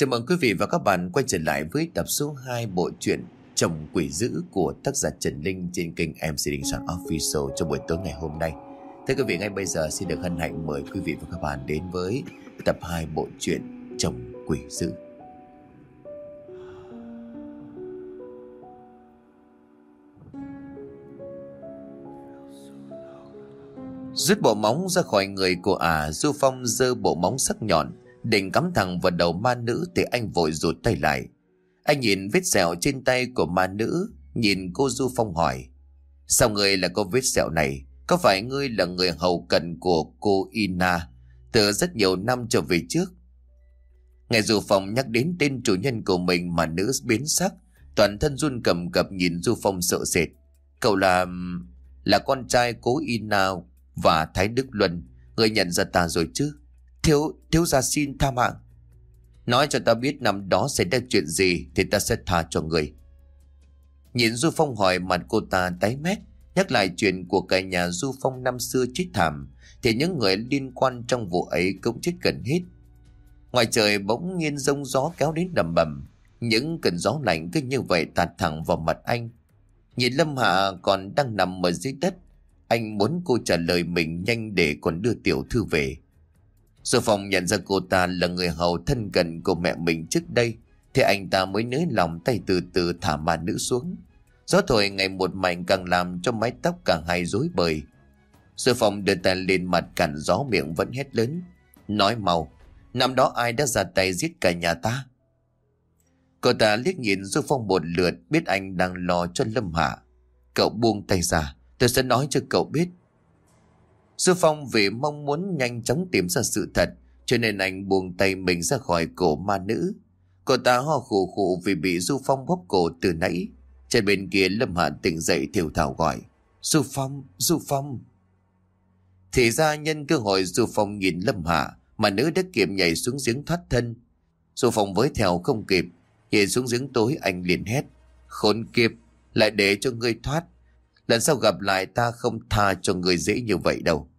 Chào mừng quý vị và các bạn quay trở lại với tập số 2 bộ truyện Chồng Quỷ Dữ của tác giả Trần Linh trên kênh MC Đình Soạn Official trong buổi tối ngày hôm nay. Thưa quý vị, ngay bây giờ xin được hân hạnh mời quý vị và các bạn đến với tập 2 bộ truyện Chồng Quỷ Dữ. Rút bộ móng ra khỏi người của ả, à, Du Phong dơ bộ móng sắc nhọn, định cắm thẳng vào đầu ma nữ thì anh vội rụt tay lại. Anh nhìn vết sẹo trên tay của ma nữ, nhìn cô Du Phong hỏi. Sao người là có vết sẹo này? Có phải ngươi là người hầu cận của cô Ina từ rất nhiều năm trở về trước? Nghe Du Phong nhắc đến tên chủ nhân của mình mà nữ biến sắc, toàn thân run cầm cập nhìn Du Phong sợ sệt. Cậu là... là con trai cố Ina và Thái Đức Luân, người nhận ra ta rồi chứ? Thiếu, thiếu gia xin tha mạng. Nói cho ta biết năm đó xảy ra chuyện gì thì ta sẽ tha cho người. Nhìn Du Phong hỏi mặt cô ta tái mét, nhắc lại chuyện của cả nhà Du Phong năm xưa chết thảm, thì những người liên quan trong vụ ấy cũng chết gần hết. Ngoài trời bỗng nhiên rông gió kéo đến đầm bầm, những cơn gió lạnh cứ như vậy tạt thẳng vào mặt anh. Nhìn Lâm Hạ còn đang nằm ở dưới đất, anh muốn cô trả lời mình nhanh để còn đưa tiểu thư về. Dù Phong nhận ra cô ta là người hầu thân cận của mẹ mình trước đây, thì anh ta mới nới lòng tay từ từ thả ma nữ xuống. Gió thổi ngày một mạnh càng làm cho mái tóc càng hay rối bời. Sư Phong đưa tay lên mặt cản gió miệng vẫn hét lớn. Nói mau, năm đó ai đã ra tay giết cả nhà ta? Cô ta liếc nhìn Du Phong một lượt biết anh đang lo cho Lâm Hạ. Cậu buông tay ra, tôi sẽ nói cho cậu biết Sư Phong vì mong muốn nhanh chóng tìm ra sự thật, cho nên anh buông tay mình ra khỏi cổ ma nữ. Cô ta ho khủ khủ vì bị Du Phong bóp cổ từ nãy. Trên bên kia Lâm Hạ tỉnh dậy thiểu thảo gọi. Du Phong, Du Phong. Thì ra nhân cơ hội Du Phong nhìn Lâm Hạ, mà nữ đã kiệm nhảy xuống giếng thoát thân. Du Phong với theo không kịp, nhảy xuống giếng tối anh liền hét. Khốn kiếp, lại để cho ngươi thoát. Lần sau gặp lại ta không tha cho người dễ như vậy đâu.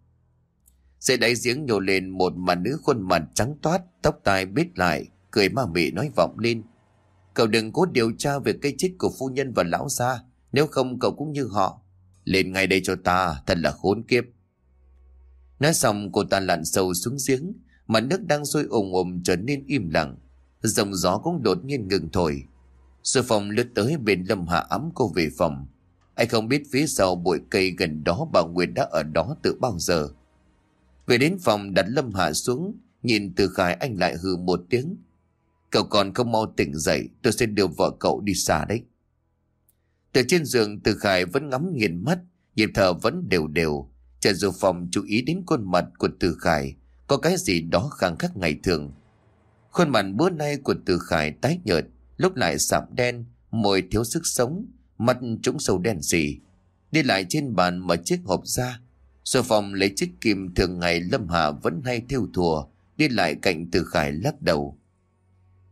Dưới đáy giếng nhô lên một mà nữ khuôn mặt trắng toát, tóc tai bít lại, cười ma mị nói vọng lên. Cậu đừng cố điều tra về cây chết của phu nhân và lão gia, nếu không cậu cũng như họ. Lên ngay đây cho ta, thật là khốn kiếp. Nói xong cô ta lặn sâu xuống giếng, mà nước đang sôi ồm ồm trở nên im lặng. Dòng gió cũng đột nhiên ngừng thổi. Sư phòng lướt tới bên Lâm Hạ ấm cô về phòng. Anh không biết phía sau bụi cây gần đó bà Nguyệt đã ở đó từ bao giờ. Về đến phòng đặt Lâm Hạ xuống, nhìn từ khải anh lại hừ một tiếng. Cậu còn không mau tỉnh dậy, tôi sẽ đưa vợ cậu đi xa đấy. Từ trên giường từ khải vẫn ngắm nghiền mắt, nhịp thở vẫn đều đều. Trần Du Phòng chú ý đến khuôn mặt của Từ Khải, có cái gì đó kháng khắc ngày thường. Khuôn mặt bữa nay của Từ Khải tái nhợt, lúc lại sạm đen, môi thiếu sức sống, mắt trũng sâu đen sì Đi lại trên bàn mở chiếc hộp ra, Sơ phòng lấy chiếc kim thường ngày Lâm hà vẫn hay theo thùa, đi lại cạnh Từ Khải lắc đầu.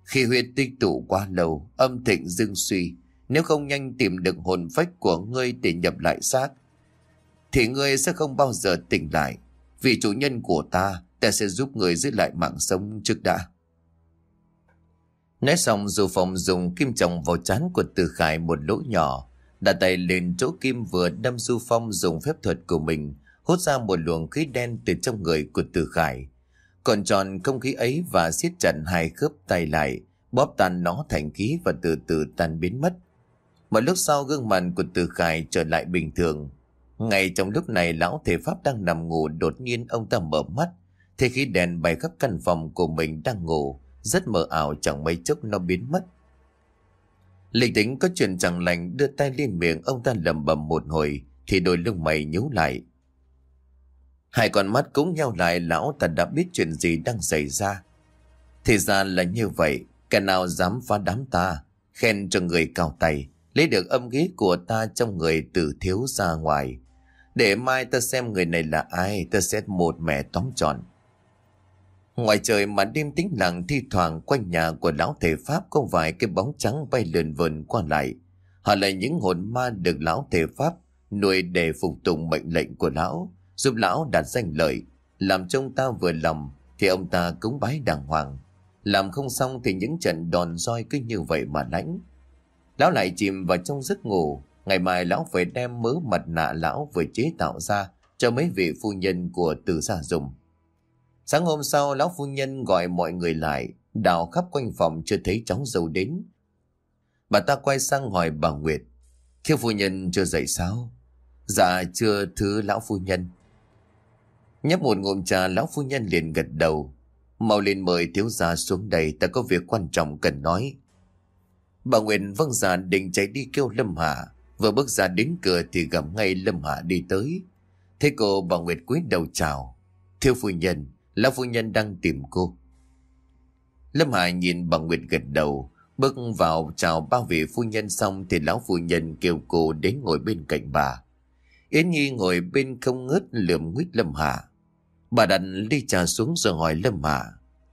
Khi huyết tích tụ quá lâu, âm thịnh dưng suy, nếu không nhanh tìm được hồn phách của ngươi để nhập lại xác, thì ngươi sẽ không bao giờ tỉnh lại. Vì chủ nhân của ta, ta sẽ giúp ngươi giữ lại mạng sống trước đã. Nói xong dù phòng dùng kim chồng vào chán của Từ Khải một lỗ nhỏ, đặt tay lên chỗ kim vừa đâm Du Phong dùng phép thuật của mình, hút ra một luồng khí đen từ trong người của Từ Khải. Còn tròn không khí ấy và siết chặt hai khớp tay lại, bóp tan nó thành khí và từ từ tan biến mất. Một lúc sau gương mặt của Từ Khải trở lại bình thường. Ngay trong lúc này lão thể pháp đang nằm ngủ đột nhiên ông ta mở mắt. Thế khí đèn bay khắp căn phòng của mình đang ngủ, rất mờ ảo chẳng mấy chốc nó biến mất. Lịch tính có chuyện chẳng lành đưa tay lên miệng ông ta lầm bầm một hồi thì đôi lông mày nhíu lại. Hai con mắt cũng nhau lại lão ta đã biết chuyện gì đang xảy ra. Thì ra là như vậy, kẻ nào dám phá đám ta, khen cho người cao tay, lấy được âm khí của ta trong người từ thiếu ra ngoài. Để mai ta xem người này là ai, ta sẽ một mẹ tóm tròn. Ngoài trời mà đêm tĩnh lặng thi thoảng quanh nhà của lão thể Pháp có vài cái bóng trắng bay lượn vườn qua lại. Họ là những hồn ma được lão thể Pháp nuôi để phục tùng mệnh lệnh của lão giúp lão đạt danh lợi, làm trông ta vừa lòng thì ông ta cúng bái đàng hoàng. Làm không xong thì những trận đòn roi cứ như vậy mà lãnh Lão lại chìm vào trong giấc ngủ. Ngày mai lão phải đem mớ mặt nạ lão vừa chế tạo ra cho mấy vị phu nhân của tử gia dùng. Sáng hôm sau, lão phu nhân gọi mọi người lại, đào khắp quanh phòng chưa thấy cháu dâu đến. Bà ta quay sang hỏi bà Nguyệt, khiêu phu nhân chưa dậy sao? Dạ chưa thứ lão phu nhân. Nhấp một ngụm trà lão phu nhân liền gật đầu. Mau lên mời thiếu gia xuống đây ta có việc quan trọng cần nói. Bà Nguyệt vâng già định chạy đi kêu Lâm Hạ. Vừa bước ra đến cửa thì gặp ngay Lâm Hạ đi tới. Thế cô bà Nguyệt cúi đầu chào. Thiếu phu nhân, lão phu nhân đang tìm cô. Lâm Hạ nhìn bà Nguyệt gật đầu. Bước vào chào bao vị phu nhân xong thì lão phu nhân kêu cô đến ngồi bên cạnh bà. Yến Nhi ngồi bên không ngớt lườm nguyết Lâm Hạ. Bà đặt ly trà xuống rồi hỏi Lâm Hạ.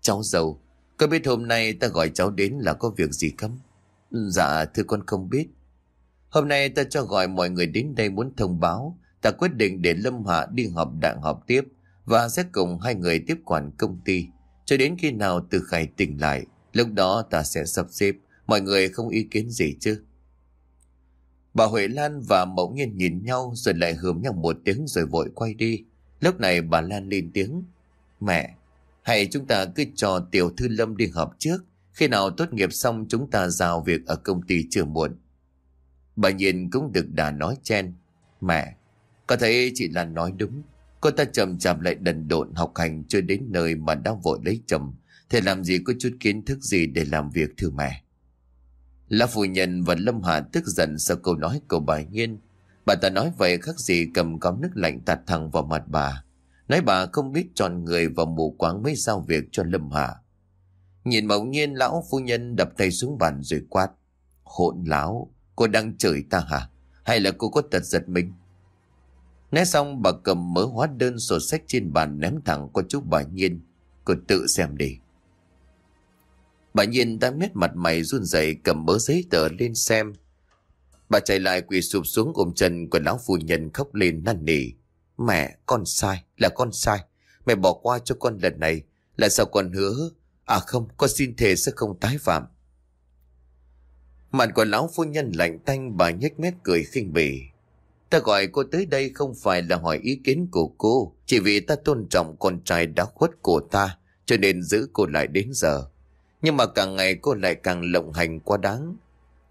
Cháu giàu, có biết hôm nay ta gọi cháu đến là có việc gì không? Dạ thưa con không biết. Hôm nay ta cho gọi mọi người đến đây muốn thông báo ta quyết định để Lâm Hạ đi họp đảng họp tiếp và sẽ cùng hai người tiếp quản công ty cho đến khi nào từ khải tỉnh lại lúc đó ta sẽ sắp xếp mọi người không ý kiến gì chứ bà Huệ Lan và Mẫu Nhiên nhìn nhau rồi lại hườm nhau một tiếng rồi vội quay đi lúc này bà Lan lên tiếng, mẹ hãy chúng ta cứ cho tiểu thư Lâm đi họp trước. Khi nào tốt nghiệp xong, chúng ta giao việc ở công ty chưa muộn. Bà Nhiên cũng được đà nói chen, mẹ, có thấy chị Lan nói đúng. Cô ta chậm chạp lại đần độn học hành Chưa đến nơi mà đã vội lấy chồng. Thì làm gì có chút kiến thức gì để làm việc thưa mẹ? Lão phu nhân và Lâm Hà tức giận sau câu nói của bà Nhiên. Bà ta nói vậy khác gì cầm cắm nước lạnh tạt thẳng vào mặt bà Nói bà không biết chọn người và mù quáng mới giao việc cho Lâm Hà Nhìn mẫu nhiên lão phu nhân đập tay xuống bàn rồi quát Hỗn láo, Cô đang chửi ta hả Hay là cô có tật giật mình Nói xong, bà cầm mớ hóa đơn sổ sách trên bàn ném thẳng qua chú bà Nhiên. Cô tự xem đi. Bà Nhiên đã mét mặt mày run rẩy cầm mớ giấy tờ lên xem. Bà chạy lại quỳ sụp xuống ôm chân của lão phu nhân khóc lên năn nỉ. Mẹ, con sai, là con sai. Mẹ bỏ qua cho con lần này. Là sao con hứa? À không, con xin thề sẽ không tái phạm. Mặt của lão phu nhân lạnh tanh bà nhếch mép cười khinh bỉ. Ta gọi cô tới đây không phải là hỏi ý kiến của cô, chỉ vì ta tôn trọng con trai đã khuất của ta, cho nên giữ cô lại đến giờ. Nhưng mà càng ngày cô lại càng lộng hành quá đáng.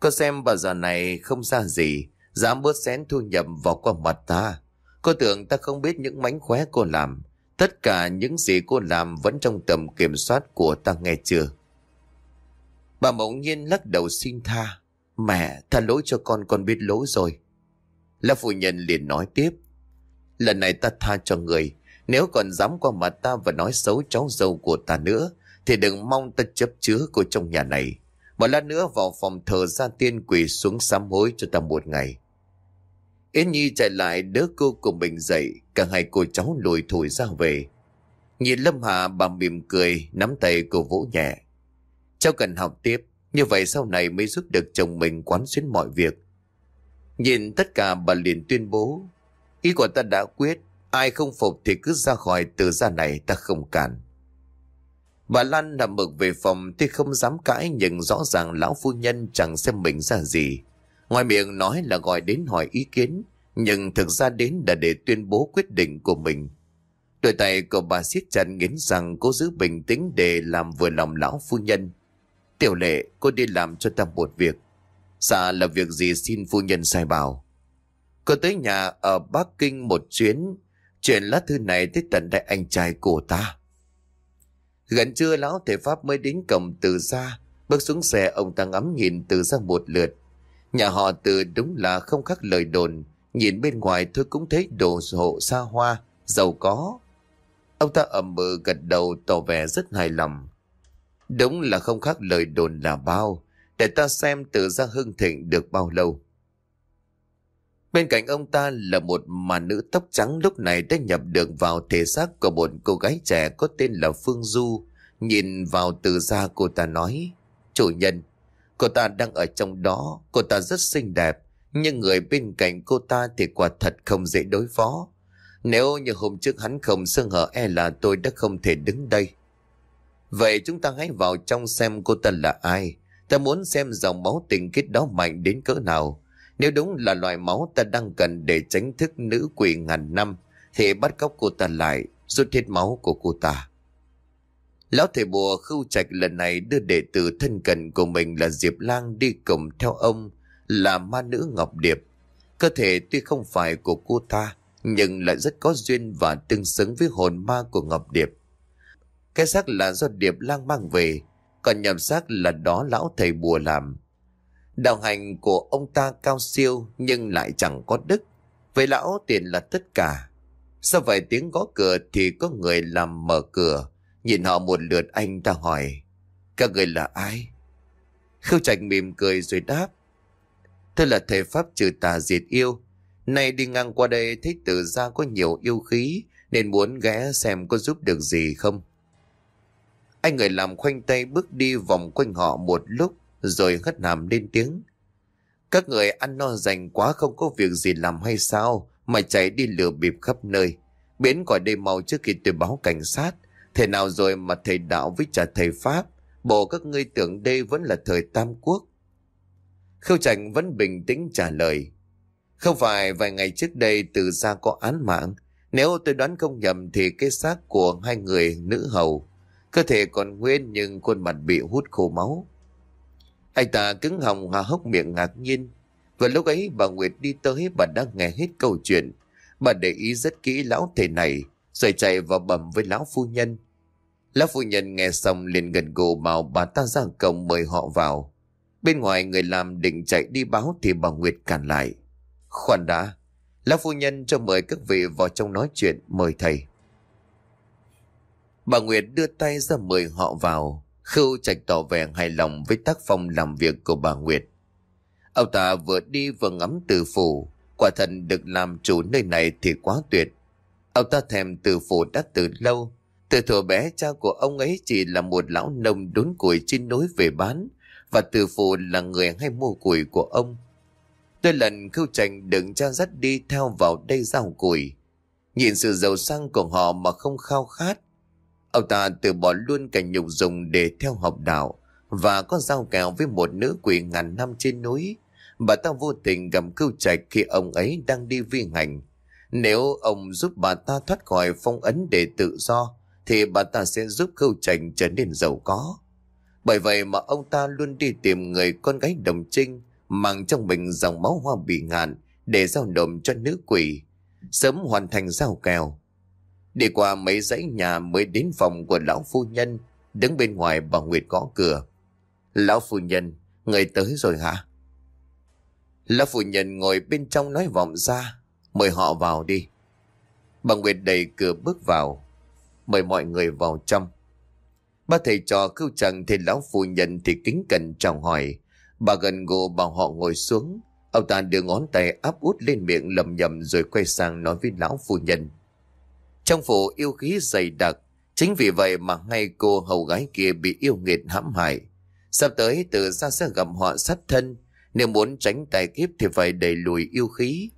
Cô xem bà giờ này không ra gì, dám bớt xén thu nhập vào qua mặt ta. Cô tưởng ta không biết những mánh khóe cô làm. Tất cả những gì cô làm vẫn trong tầm kiểm soát của ta nghe chưa? Bà mộng nhiên lắc đầu xin tha. Mẹ, tha lỗi cho con, con biết lỗi rồi. Là phụ nhân liền nói tiếp. Lần này ta tha cho người. Nếu còn dám qua mặt ta và nói xấu cháu dâu của ta nữa, thì đừng mong ta chấp chứa cô trong nhà này. Một lát nữa vào phòng thờ gia tiên quỳ xuống sám hối cho ta một ngày. Yến Nhi chạy lại đỡ cô của mình dậy, cả hai cô cháu lùi thổi ra về. Nhìn Lâm Hà bà mỉm cười, nắm tay cô vỗ nhẹ. Cháu cần học tiếp, như vậy sau này mới giúp được chồng mình quán xuyến mọi việc. Nhìn tất cả bà liền tuyên bố Ý của ta đã quyết Ai không phục thì cứ ra khỏi từ gia này ta không cản Bà Lan nằm mực về phòng Tuy không dám cãi Nhưng rõ ràng lão phu nhân chẳng xem mình ra gì Ngoài miệng nói là gọi đến hỏi ý kiến Nhưng thực ra đến là để tuyên bố quyết định của mình Đôi tay của bà siết chặt nghiến rằng cố giữ bình tĩnh để làm vừa lòng lão phu nhân. Tiểu lệ, cô đi làm cho ta một việc. Dạ là việc gì xin phu nhân sai bảo. Cô tới nhà ở Bắc Kinh một chuyến, chuyển lá thư này tới tận đại anh trai của ta. Gần trưa lão thể pháp mới đến cổng từ xa, bước xuống xe ông ta ngắm nhìn từ ra một lượt. Nhà họ từ đúng là không khác lời đồn, nhìn bên ngoài thôi cũng thấy đồ hộ xa hoa, giàu có. Ông ta ẩm mừ gật đầu tỏ vẻ rất hài lòng. Đúng là không khác lời đồn là bao, để ta xem từ ra hưng thịnh được bao lâu. Bên cạnh ông ta là một mà nữ tóc trắng lúc này đã nhập được vào thể xác của một cô gái trẻ có tên là Phương Du. Nhìn vào từ ra cô ta nói, chủ nhân, cô ta đang ở trong đó, cô ta rất xinh đẹp, nhưng người bên cạnh cô ta thì quả thật không dễ đối phó. Nếu như hôm trước hắn không sơn hở e là tôi đã không thể đứng đây. Vậy chúng ta hãy vào trong xem cô ta là ai. Ta muốn xem dòng máu tình kết đó mạnh đến cỡ nào. Nếu đúng là loại máu ta đang cần để tránh thức nữ quỷ ngàn năm, thì bắt cóc cô ta lại, rút hết máu của cô ta. Lão thầy bùa khưu trạch lần này đưa đệ tử thân cận của mình là Diệp Lang đi cùng theo ông là ma nữ Ngọc Điệp. Cơ thể tuy không phải của cô ta, nhưng lại rất có duyên và tương xứng với hồn ma của Ngọc Điệp. Cái xác là do Điệp Lang mang về, còn nhầm xác là đó lão thầy bùa làm. Đạo hành của ông ta cao siêu nhưng lại chẳng có đức. Với lão tiền là tất cả. Sau vài tiếng gõ cửa thì có người làm mở cửa. Nhìn họ một lượt anh ta hỏi. Các người là ai? Khâu Trạch mỉm cười rồi đáp. Tôi là thầy Pháp trừ tà diệt yêu. Nay đi ngang qua đây thấy tự ra có nhiều yêu khí, nên muốn ghé xem có giúp được gì không. Anh người làm khoanh tay bước đi vòng quanh họ một lúc rồi hất hàm lên tiếng. Các người ăn no dành quá không có việc gì làm hay sao mà chạy đi lừa bịp khắp nơi. Biến khỏi đây mau trước khi tôi báo cảnh sát. Thế nào rồi mà thầy đạo với trả thầy Pháp, bộ các ngươi tưởng đây vẫn là thời Tam Quốc. Khâu Trạch vẫn bình tĩnh trả lời. Không phải vài ngày trước đây từ ra có án mạng. Nếu tôi đoán không nhầm thì cái xác của hai người nữ hầu. Cơ thể còn nguyên nhưng khuôn mặt bị hút khô máu. Anh ta cứng họng hà hốc miệng ngạc nhiên. Và lúc ấy bà Nguyệt đi tới bà đang nghe hết câu chuyện. Bà để ý rất kỹ lão thầy này, rồi chạy vào bẩm với lão phu nhân. Lão phu nhân nghe xong liền gần gù bảo bà ta ra cổng mời họ vào. Bên ngoài người làm định chạy đi báo thì bà Nguyệt cản lại. Khoan đã, lão phu nhân cho mời các vị vào trong nói chuyện, mời thầy. Bà Nguyệt đưa tay ra mời họ vào. Khưu Trạch tỏ vẻ hài lòng với tác phong làm việc của bà Nguyệt. Ông ta vừa đi vừa ngắm từ phủ, quả thật được làm chủ nơi này thì quá tuyệt. Ông ta thèm từ phủ đã từ lâu, từ thuở bé cha của ông ấy chỉ là một lão nông đốn củi trên núi về bán, và từ phủ là người hay mua củi của ông. Tôi lần Khưu Trạch đừng cha dắt đi theo vào đây giao củi. Nhìn sự giàu sang của họ mà không khao khát, Ông ta từ bỏ luôn cả nhục dùng để theo học đạo và có giao kèo với một nữ quỷ ngàn năm trên núi. Bà ta vô tình gặp cưu trạch khi ông ấy đang đi vi hành. Nếu ông giúp bà ta thoát khỏi phong ấn để tự do, thì bà ta sẽ giúp cưu trạch trở nên giàu có. Bởi vậy mà ông ta luôn đi tìm người con gái đồng trinh, mang trong mình dòng máu hoa bị ngạn để giao nộp cho nữ quỷ, sớm hoàn thành giao kèo. Đi qua mấy dãy nhà mới đến phòng của lão phu nhân, đứng bên ngoài bà Nguyệt gõ cửa. Lão phu nhân, người tới rồi hả? Lão phu nhân ngồi bên trong nói vọng ra, mời họ vào đi. Bà Nguyệt đẩy cửa bước vào, mời mọi người vào trong. Ba thầy trò khưu chẳng thì lão phu nhân thì kính cẩn chào hỏi. Bà gần gù bảo họ ngồi xuống. Ông ta đưa ngón tay áp út lên miệng lầm nhầm rồi quay sang nói với lão phu nhân. Trong phủ yêu khí dày đặc, chính vì vậy mà ngay cô hầu gái kia bị yêu nghiệt hãm hại. Sắp tới từ ra sẽ gặp họ sát thân, nếu muốn tránh tài kiếp thì phải đẩy lùi yêu khí.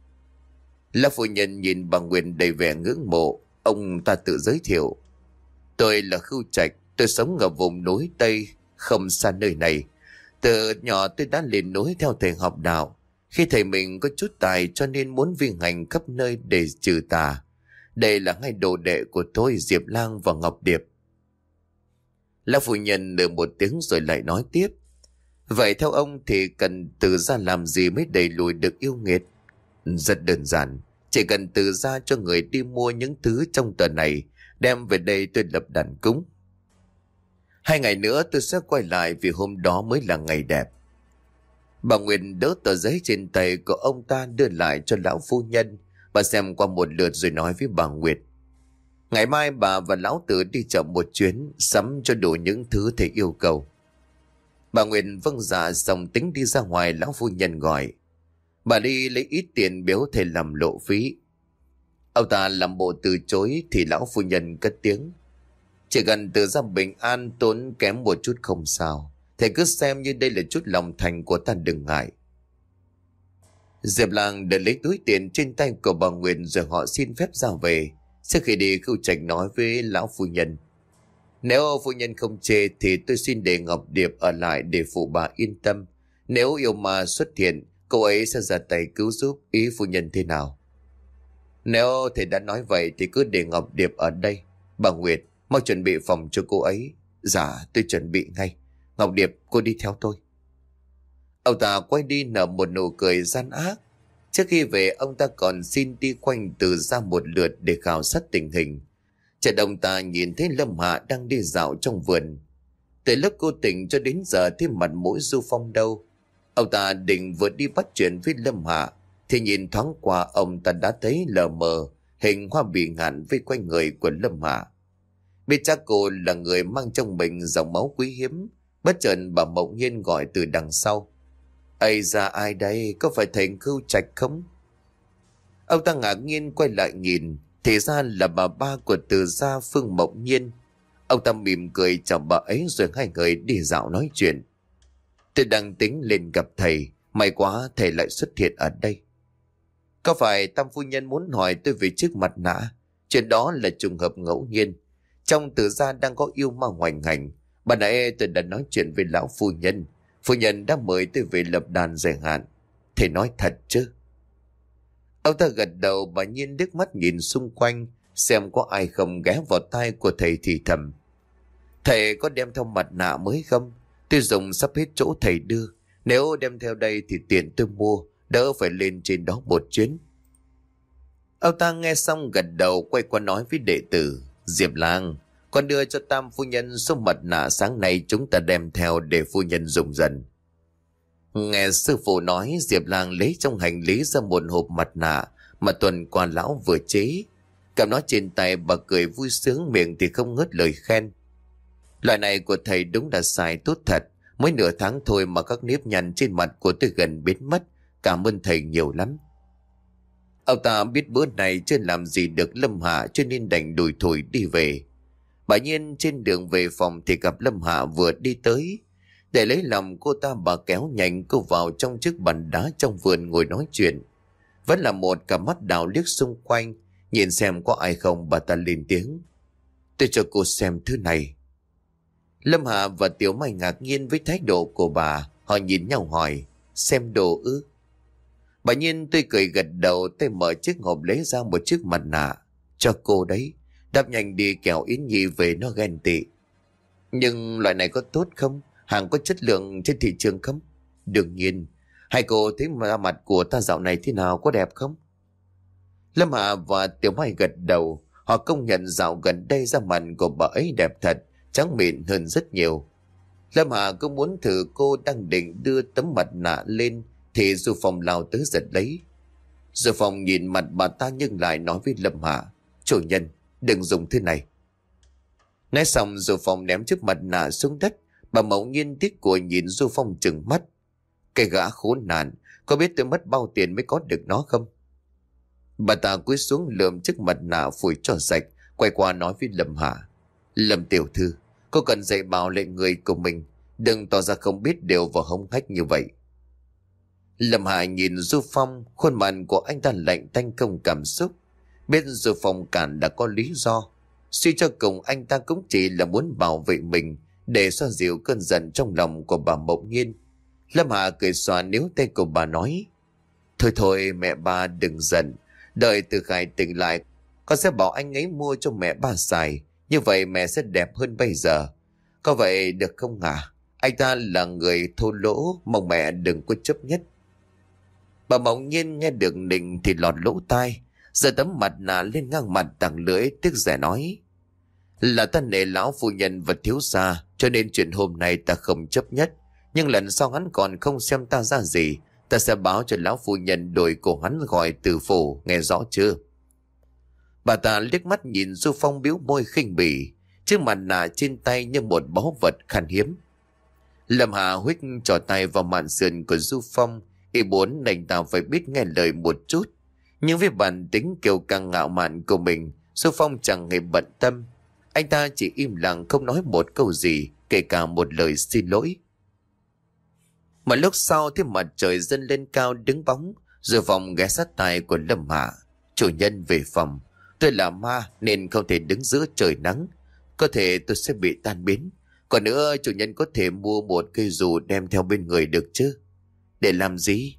La phu nhân nhìn bà Nguyên đầy vẻ ngưỡng mộ, ông ta tự giới thiệu. Tôi là Khưu Trạch, tôi sống ở vùng núi Tây, không xa nơi này. Từ nhỏ tôi đã lên núi theo thầy học đạo. Khi thầy mình có chút tài cho nên muốn viên hành khắp nơi để trừ tà. Đây là hai đồ đệ của tôi Diệp Lang và Ngọc Điệp. Lão phụ nhân nửa một tiếng rồi lại nói tiếp. Vậy theo ông thì cần từ ra làm gì mới đẩy lùi được yêu nghiệt? Rất đơn giản. Chỉ cần từ ra cho người đi mua những thứ trong tờ này, đem về đây tôi lập đàn cúng. Hai ngày nữa tôi sẽ quay lại vì hôm đó mới là ngày đẹp. Bà Nguyên đỡ tờ giấy trên tay của ông ta đưa lại cho lão phu nhân, Bà xem qua một lượt rồi nói với bà Nguyệt. Ngày mai bà và lão tử đi chợ một chuyến, sắm cho đủ những thứ thầy yêu cầu. Bà Nguyệt vâng dạ xong tính đi ra ngoài lão phu nhân gọi. Bà đi lấy ít tiền biếu thầy làm lộ phí. Ông ta làm bộ từ chối thì lão phu nhân cất tiếng. Chỉ cần từ ra bình an tốn kém một chút không sao. Thầy cứ xem như đây là chút lòng thành của ta đừng ngại. Diệp Lang đã lấy túi tiền trên tay của bà Nguyên rồi họ xin phép ra về. Sau khi đi Khưu Trạch nói với lão phu nhân. Nếu phu nhân không chê thì tôi xin để Ngọc Điệp ở lại để phụ bà yên tâm. Nếu yêu ma xuất hiện, cô ấy sẽ ra tay cứu giúp ý phu nhân thế nào. Nếu thầy đã nói vậy thì cứ để Ngọc Điệp ở đây. Bà Nguyệt, mau chuẩn bị phòng cho cô ấy. Dạ, tôi chuẩn bị ngay. Ngọc Điệp, cô đi theo tôi. Ông ta quay đi nở một nụ cười gian ác. Trước khi về, ông ta còn xin đi quanh từ ra một lượt để khảo sát tình hình. Chợt ông ta nhìn thấy Lâm Hạ đang đi dạo trong vườn. Từ lúc cô tỉnh cho đến giờ thì mặt mũi Du Phong đâu. Ông ta định vừa đi bắt chuyện với Lâm Hạ, thì nhìn thoáng qua ông ta đã thấy lờ mờ hình hoa bị ngạn vây quanh người của Lâm Hạ. Biết chắc cô là người mang trong mình dòng máu quý hiếm, bất chợt bà Mộng Nhiên gọi từ đằng sau. Ây ra ai đây, có phải thầy khưu trạch không? Ông ta ngạc nhiên quay lại nhìn, thì ra là bà ba của từ gia Phương Mộng Nhiên. Ông ta mỉm cười chào bà ấy rồi hai người đi dạo nói chuyện. Tôi đang tính lên gặp thầy, may quá thầy lại xuất hiện ở đây. Có phải Tam Phu Nhân muốn hỏi tôi về chiếc mặt nạ? Chuyện đó là trùng hợp ngẫu nhiên. Trong từ gia đang có yêu ma hoành hành. Bà nãy tôi đã nói chuyện với lão phu nhân. Phu nhân đã mời tôi về lập đàn dài hạn. Thầy nói thật chứ? Ông ta gật đầu bà nhiên nước mắt nhìn xung quanh xem có ai không ghé vào tai của thầy thì thầm. Thầy có đem theo mặt nạ mới không? Tôi dùng sắp hết chỗ thầy đưa. Nếu đem theo đây thì tiền tôi mua, đỡ phải lên trên đó một chuyến. Ông ta nghe xong gật đầu quay qua nói với đệ tử. Diệp Lang, con đưa cho Tam phu nhân số mật nạ sáng nay chúng ta đem theo để phu nhân dùng dần. Nghe sư phụ nói, Diệp Lang lấy trong hành lý ra một hộp mặt nạ mà tuần qua lão vừa chế. Cầm nó trên tay bà cười vui sướng, miệng thì không ngớt lời khen. Loại này của thầy đúng là xài tốt thật. Mới nửa tháng thôi mà các nếp nhăn trên mặt của tôi gần biến mất. Cảm ơn thầy nhiều lắm. Ông ta biết bữa này chưa làm gì được Lâm Hạ, cho nên đành đùi thổi đi về. Bà nhiên trên đường về phòng thì gặp Lâm Hạ vừa đi tới. Để lấy lòng cô ta bà kéo nhanh cô vào trong chiếc bàn đá trong vườn ngồi nói chuyện. Vẫn là một cả mắt đào liếc xung quanh, nhìn xem có ai không bà ta lên tiếng. Tôi cho cô xem thứ này. Lâm Hạ và Tiểu Mai ngạc nhiên với thái độ của bà, họ nhìn nhau hỏi, xem đồ ư. Bà Nhiên tươi cười gật đầu tay mở chiếc hộp lấy ra một chiếc mặt nạ. Cho cô đấy, đáp nhanh đi kẻo Yến Nhi về nó ghen tị. Nhưng loại này có tốt không? Hàng có chất lượng trên thị trường không? Đương nhiên. Hai cô thấy mà mặt của ta dạo này thế nào có đẹp không? Lâm Hạ và Tiểu Mai gật đầu. Họ công nhận dạo gần đây da mặt của bà ấy đẹp thật, trắng mịn hơn rất nhiều. Lâm Hạ cũng muốn thử cô đang định đưa tấm mặt nạ lên thì Du Phong lao tới giật lấy. Du Phong nhìn mặt bà ta nhưng lại nói với Lâm Hạ. Chủ nhân, đừng dùng thế này. Nói xong Du Phong ném chiếc mặt nạ xuống đất. Bà mẫu nhiên tiếc của nhìn Du Phong chừng mắt. Cái gã khốn nạn, có biết tôi mất bao tiền mới có được nó không? Bà ta cúi xuống lượm chiếc mặt nạ phủi cho sạch, quay qua nói với Lâm Hạ. Lâm tiểu thư, cô cần dạy bảo lệ người của mình, đừng tỏ ra không biết điều và hống hách như vậy. Lâm Hạ nhìn Du Phong, khuôn mặt của anh ta lạnh tanh không cảm xúc. Biết dự phòng cản đã có lý do. Suy cho cùng anh ta cũng chỉ là muốn bảo vệ mình để xoa dịu cơn giận trong lòng của bà Mộng Nhiên. Lâm Hạ cười xòa nếu tay của bà nói. Thôi thôi mẹ ba đừng giận. Đợi từ Khải tỉnh lại, con sẽ bảo anh ấy mua cho mẹ ba xài. Như vậy mẹ sẽ đẹp hơn bây giờ. Có vậy được không hả? Anh ta là người thô lỗ, mong mẹ đừng có chấp nhất. Bà mộng nhiên nghe được nịnh thì lọt lỗ tai, giờ tấm mặt nạ lên ngang mặt tặng lưỡi tiếc rẻ nói. Là ta nể lão phu nhân và thiếu gia, cho nên chuyện hôm nay ta không chấp nhất. Nhưng lần sau hắn còn không xem ta ra gì, ta sẽ báo cho lão phu nhân đổi cổ hắn gọi từ phủ, nghe rõ chưa? Bà ta liếc mắt nhìn Du Phong biếu môi khinh bỉ, chiếc mặt nạ trên tay như một báu vật khan hiếm. Lâm Hà huyết trò tay vào mạn sườn của Du Phong, Y muốn anh ta phải biết nghe lời một chút. Nhưng với bản tính kiều căng ngạo mạn của mình, sư Phong chẳng hề bận tâm. Anh ta chỉ im lặng không nói một câu gì, kể cả một lời xin lỗi. Mà lúc sau thì mặt trời dâng lên cao đứng bóng, rồi vòng ghé sát tai của Lâm Hạ. Chủ nhân về phòng. Tôi là ma nên không thể đứng giữa trời nắng. Có thể tôi sẽ bị tan biến. Còn nữa chủ nhân có thể mua một cây dù đem theo bên người được chứ? Để làm gì?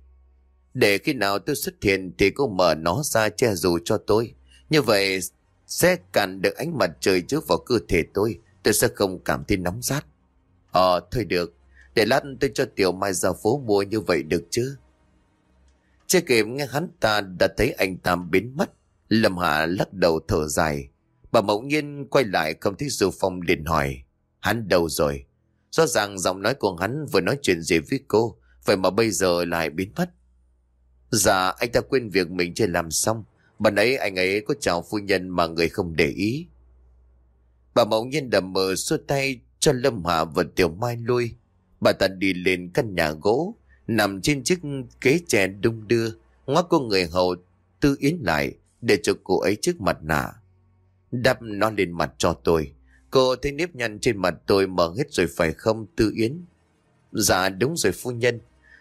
Để khi nào tôi xuất hiện thì cô mở nó ra che dù cho tôi. Như vậy sẽ cản được ánh mặt trời trước vào cơ thể tôi. Tôi sẽ không cảm thấy nóng rát. Ờ, thôi được. Để lát tôi cho Tiểu Mai ra phố mua như vậy được chứ? Chưa kịp nghe hắn ta đã thấy anh Tam biến mất. Lâm Hạ lắc đầu thở dài. Bà mộng nhiên quay lại không thấy Du Phong liền hỏi. Hắn đâu rồi? Rõ ràng giọng nói của hắn vừa nói chuyện gì với cô. Vậy mà bây giờ lại biến mất. Dạ anh ta quên việc mình chưa làm xong. Bà ấy anh ấy có chào phu nhân mà người không để ý. Bà mộng nhiên đầm mờ xua tay cho Lâm Hạ và Tiểu Mai lui. Bà ta đi lên căn nhà gỗ, nằm trên chiếc ghế chè đung đưa, ngoắc cô người hầu tư yến lại để cho cô ấy trước mặt nạ. Đắp nó lên mặt cho tôi. Cô thấy nếp nhăn trên mặt tôi mở hết rồi phải không tư yến? Dạ đúng rồi phu nhân.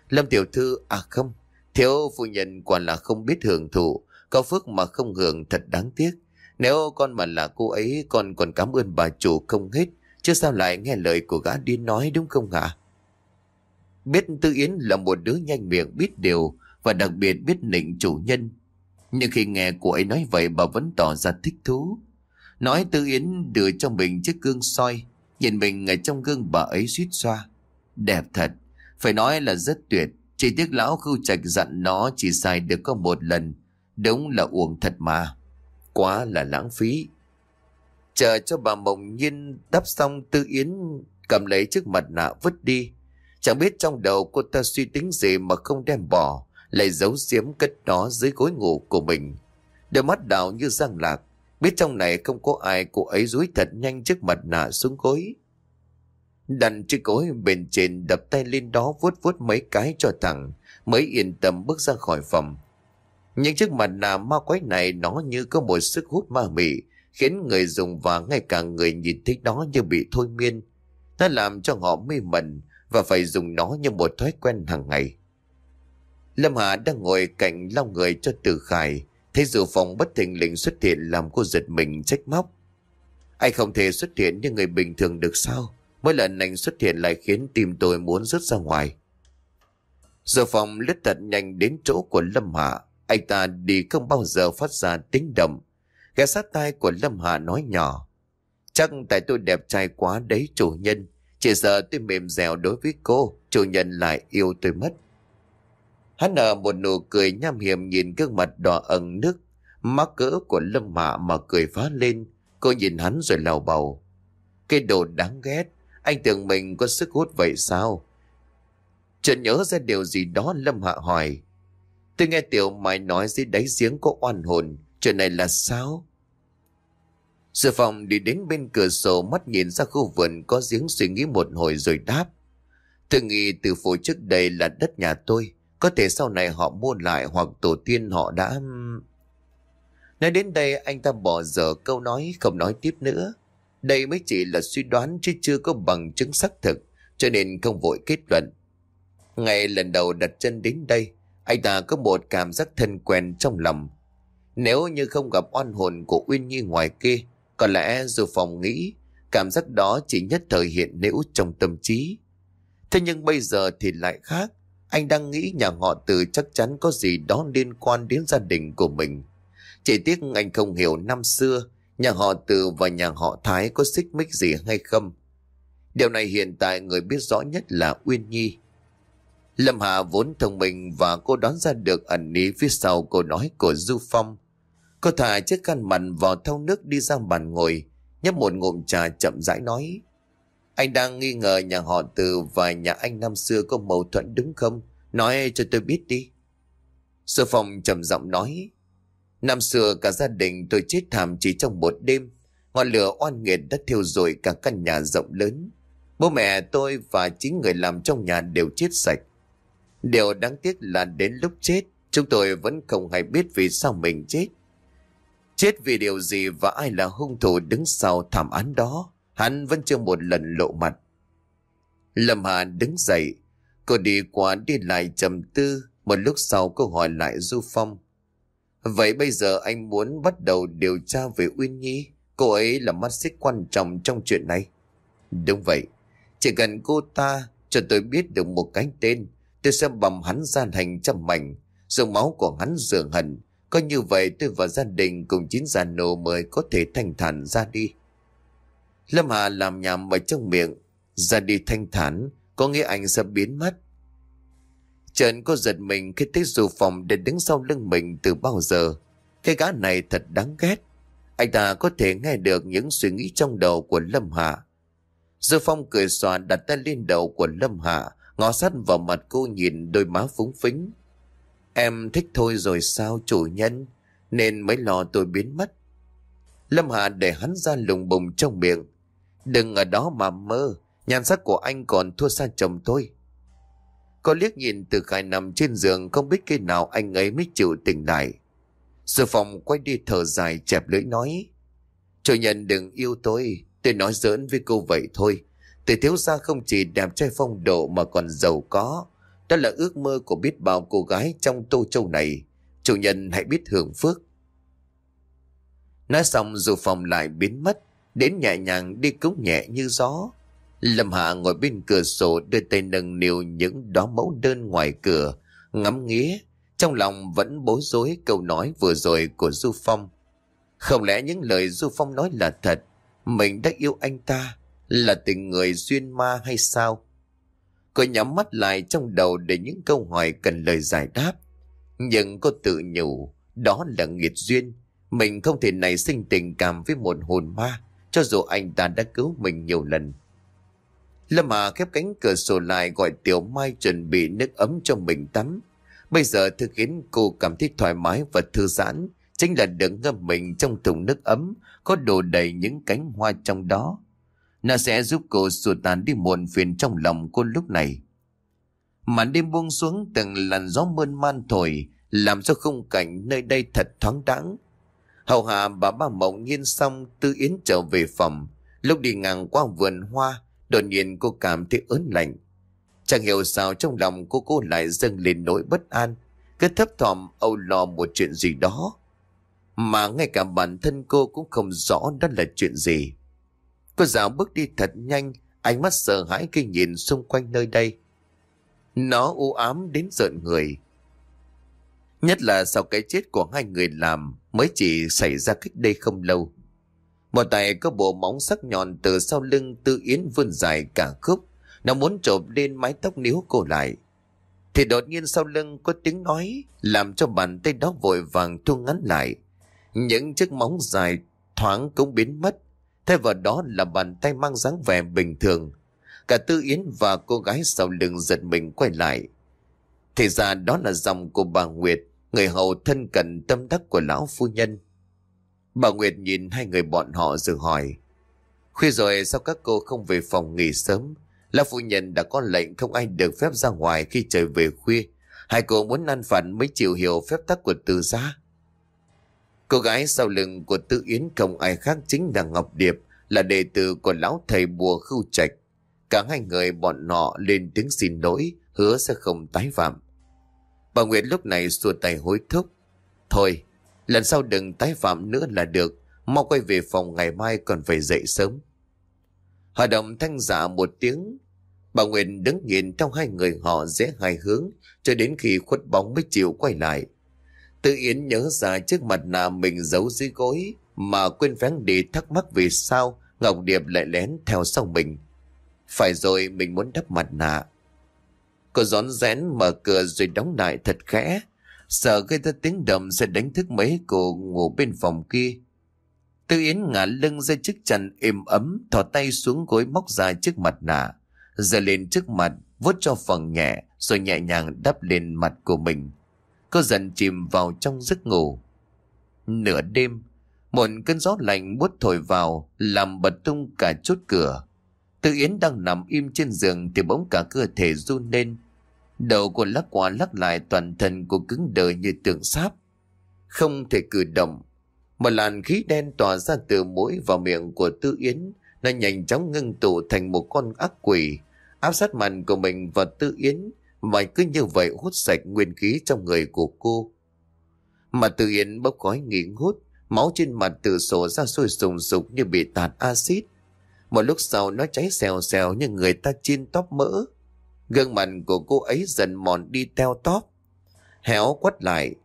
Lâm tiểu thư à không, thiếu phu nhân quả là không biết hưởng thụ, có phước mà không hưởng thật đáng tiếc. Nếu con mà là cô ấy con còn cảm ơn bà chủ không hết, chứ sao lại nghe lời của gã điên nói đúng không hả? Biết Tư Yến là một đứa nhanh miệng biết điều và đặc biệt biết nịnh chủ nhân. Nhưng khi nghe cô ấy nói vậy bà vẫn tỏ ra thích thú. Nói Tư Yến đưa cho mình chiếc gương soi, nhìn mình ở trong gương bà ấy suýt xoa. Đẹp thật, phải nói là rất tuyệt. Chỉ tiếc lão khưu trạch dặn nó chỉ xài được có một lần. Đúng là uổng thật mà. Quá là lãng phí. Chờ cho bà mộng nhiên đắp xong Tư Yến cầm lấy chiếc mặt nạ vứt đi. Chẳng biết trong đầu cô ta suy tính gì mà không đem bỏ, lại giấu giếm cất nó dưới gối ngủ của mình. Đôi mắt đảo như răng lạc, biết trong này không có ai cô ấy rúi thật nhanh chiếc mặt nạ xuống gối. Đặt chiếc gối bên trên đập tay lên đó vuốt vuốt mấy cái cho thẳng, mới yên tâm bước ra khỏi phòng. Những chiếc mặt nạ ma quái này nó như có một sức hút ma mị, khiến người dùng và ngay cả người nhìn thấy nó như bị thôi miên. Nó làm cho họ mê mẩn, và phải dùng nó như một thói quen hàng ngày. Lâm Hà đang ngồi cạnh lau người cho Từ Khải, thấy dự phòng bất thình lình xuất hiện làm cô giật mình trách móc. Anh không thể xuất hiện như người bình thường được sao? Mỗi lần anh xuất hiện lại khiến tim tôi muốn rớt ra ngoài. Giờ phòng lướt thật nhanh đến chỗ của Lâm Hạ. Anh ta đi không bao giờ phát ra tiếng động. Ghé sát tai của Lâm Hạ nói nhỏ. Chắc tại tôi đẹp trai quá đấy chủ nhân. Chỉ giờ tôi mềm dẻo đối với cô, chủ nhân lại yêu tôi mất. Hắn nở một nụ cười nham hiểm nhìn gương mặt đỏ ẩn nước, mắc cỡ của Lâm hạ mà cười phá lên. Cô nhìn hắn rồi lào bầu. Cái đồ đáng ghét, anh tưởng mình có sức hút vậy sao? Chợt nhớ ra điều gì đó Lâm Hạ hỏi. Tôi nghe Tiểu Mai nói dưới đáy giếng có oan hồn, chuyện này là sao? Sư Phong đi đến bên cửa sổ mắt nhìn ra khu vườn có giếng suy nghĩ một hồi rồi đáp. Tôi nghĩ từ phố trước đây là đất nhà tôi. Có thể sau này họ mua lại hoặc tổ tiên họ đã... Nói đến đây anh ta bỏ dở câu nói không nói tiếp nữa. Đây mới chỉ là suy đoán chứ chưa có bằng chứng xác thực, cho nên không vội kết luận. Ngày lần đầu đặt chân đến đây, anh ta có một cảm giác thân quen trong lòng. Nếu như không gặp oan hồn của Uyên Nhi ngoài kia, có lẽ dù phòng nghĩ, cảm giác đó chỉ nhất thời hiện nễu trong tâm trí. Thế nhưng bây giờ thì lại khác. Anh đang nghĩ nhà họ từ chắc chắn có gì đó liên quan đến gia đình của mình. Chỉ tiếc anh không hiểu năm xưa nhà họ từ và nhà họ Thái có xích mích gì hay không. Điều này hiện tại người biết rõ nhất là Uyên Nhi. Lâm Hà vốn thông minh và cô đoán ra được ẩn ý phía sau câu nói của Du Phong. Cô thả chiếc khăn mặn vào thau nước đi ra bàn ngồi, nhấp một ngụm trà chậm rãi nói. Anh đang nghi ngờ nhà họ Từ và nhà anh năm xưa có mâu thuẫn đúng không? Nói cho tôi biết đi. Sư Phong trầm giọng nói. Năm xưa cả gia đình tôi chết thảm chỉ trong một đêm. Ngọn lửa oan nghiệt đã thiêu rụi cả căn nhà rộng lớn. Bố mẹ tôi và chính người làm trong nhà đều chết sạch. Điều đáng tiếc là đến lúc chết, chúng tôi vẫn không hay biết vì sao mình chết. Chết vì điều gì và ai là hung thủ đứng sau thảm án đó, hắn vẫn chưa một lần lộ mặt. Lâm Hà đứng dậy, cô đi qua đi lại trầm tư, một lúc sau cô hỏi lại Du Phong. Vậy bây giờ anh muốn bắt đầu điều tra về Uyên Nhi, Cô ấy là mắt xích quan trọng trong chuyện này. Đúng vậy. Chỉ cần cô ta cho tôi biết được một cái tên, tôi sẽ bầm hắn gian hành trăm mảnh, dùng máu của hắn rửa hận. Có như vậy tôi và gia đình cùng chín già nổ mới có thể thanh thản ra đi. Lâm Hà làm nhảm ở trong miệng, ra đi thanh thản, có nghĩa anh sẽ biến mất. Trần có giật mình khi thấy dù phòng đến đứng sau lưng mình từ bao giờ. Cái gã này thật đáng ghét. Anh ta có thể nghe được những suy nghĩ trong đầu của Lâm Hạ. Dư Phong cười xòa đặt tay lên đầu của Lâm Hạ, ngó sát vào mặt cô nhìn đôi má phúng phính. Em thích thôi rồi sao chủ nhân, nên mới lo tôi biến mất. Lâm Hạ để hắn ra lùng bùng trong miệng. Đừng ở đó mà mơ, nhan sắc của anh còn thua xa chồng tôi. Có liếc nhìn từ khải nằm trên giường không biết khi nào anh ấy mới chịu tỉnh lại. Sư phòng quay đi thở dài chẹp lưỡi nói. Chủ nhân đừng yêu tôi, tôi nói giỡn với cô vậy thôi. Từ thiếu gia không chỉ đẹp trai phong độ mà còn giàu có. Đó là ước mơ của biết bao cô gái trong tô châu này. Chủ nhân hãy biết hưởng phước. Nói xong dù phòng lại biến mất, đến nhẹ nhàng đi cúng nhẹ như gió. Lâm Hạ ngồi bên cửa sổ đưa tay nâng niu những đó mẫu đơn ngoài cửa, ngắm nghía, trong lòng vẫn bối rối câu nói vừa rồi của Du Phong. Không lẽ những lời Du Phong nói là thật, mình đã yêu anh ta, là tình người duyên ma hay sao? Cô nhắm mắt lại trong đầu để những câu hỏi cần lời giải đáp. Nhưng cô tự nhủ, đó là nghiệt duyên. Mình không thể nảy sinh tình cảm với một hồn ma, cho dù anh ta đã cứu mình nhiều lần. Lâm Hà khép cánh cửa sổ lại gọi Tiểu Mai chuẩn bị nước ấm cho mình tắm. Bây giờ thứ khiến cô cảm thấy thoải mái và thư giãn chính là được ngâm mình trong thùng nước ấm, có đổ đầy những cánh hoa trong đó. Nó sẽ giúp cô xua tan đi muộn phiền trong lòng cô lúc này. Màn đêm buông xuống, từng làn gió mơn man thổi, làm cho khung cảnh nơi đây thật thoáng đãng. Hầu hạ bà ba mộng nhiên xong, tư yến trở về phòng. Lúc đi ngang qua vườn hoa Đột nhiên cô cảm thấy ớn lạnh. Chẳng hiểu sao trong lòng cô cô lại dâng lên nỗi bất an. Cứ thấp thỏm âu lo một chuyện gì đó. Mà ngay cả bản thân cô cũng không rõ đó là chuyện gì. Cô giáo bước đi thật nhanh, ánh mắt sợ hãi khi nhìn xung quanh nơi đây. Nó u ám đến giận người. Nhất là sau cái chết của hai người làm mới chỉ xảy ra cách đây không lâu. Một tay có bộ móng sắc nhọn từ sau lưng Tư Yến vươn dài cả khúc. Nó muốn trộm lên mái tóc níu cô lại. Thì đột nhiên sau lưng có tiếng nói làm cho bàn tay đó vội vàng thu ngắn lại. Những chiếc móng dài thoáng cũng biến mất. Thay vào đó là bàn tay mang dáng vẻ bình thường. Cả Tư Yến và cô gái sau lưng giật mình quay lại. Thì ra đó là dòng của bà Nguyệt, người hầu thân cận tâm đắc của lão phu nhân. Bà Nguyệt nhìn hai người bọn họ rồi hỏi. Khuya rồi sao các cô không về phòng nghỉ sớm? Là phụ nhân đã có lệnh không ai được phép ra ngoài khi trời về khuya. Hai cô muốn ăn phận mới chịu hiểu phép tắc của từ gia. Cô gái sau lưng của Tư Yến không ai khác chính là Ngọc Điệp, là đệ tử của lão thầy bùa khưu trạch. Cả hai người bọn nọ lên tiếng xin lỗi, hứa sẽ không tái phạm. Bà Nguyệt lúc này xua tay hối thúc. Thôi, Lần sau đừng tái phạm nữa là được. Mau quay về phòng ngày mai còn phải dậy sớm. Hòa đồng thanh giả một tiếng. Bà Nguyệt đứng nhìn trong hai người họ rẽ hai hướng cho đến khi khuất bóng mới chịu quay lại. Tự Yến nhớ ra trước mặt nạ mình giấu dưới gối, mà quên phán đi thắc mắc vì sao Ngọc Điệp lại lén theo sau mình. Phải rồi mình muốn đắp mặt nạ. Cô gión rén mở cửa rồi đóng lại thật khẽ sợ gây ra tiếng động sẽ đánh thức mấy cô ngủ bên phòng kia. Tư Yến ngả lưng ra chiếc chăn êm ấm, thò tay xuống gối móc ra chiếc mặt nạ, giờ lên trước mặt, vuốt cho phần nhẹ, rồi nhẹ nhàng đắp lên mặt của mình. Cô dần chìm vào trong giấc ngủ. Nửa đêm, một cơn gió lạnh buốt thổi vào, làm bật tung cả chốt cửa. Tư Yến đang nằm im trên giường thì bỗng cả cơ thể run lên, Đầu của lắc qua lắc lại toàn thân của cứng đờ như tượng sáp. Không thể cử động. Một làn khí đen tỏa ra từ mũi vào miệng của Tư Yến. Nó nhanh chóng ngưng tụ thành một con ác quỷ. Áp sát mặt của mình vào Tư Yến. Và cứ như vậy hút sạch nguyên khí trong người của cô. Mà Tư Yến bốc khói nghỉ hút. Máu trên mặt từ sổ ra sôi sùng sục như bị tạt axit. Một lúc sau nó cháy xèo xèo như người ta chiên tóc mỡ. Gương mặt của cô ấy dần mòn đi theo tóp. Héo quắt lại.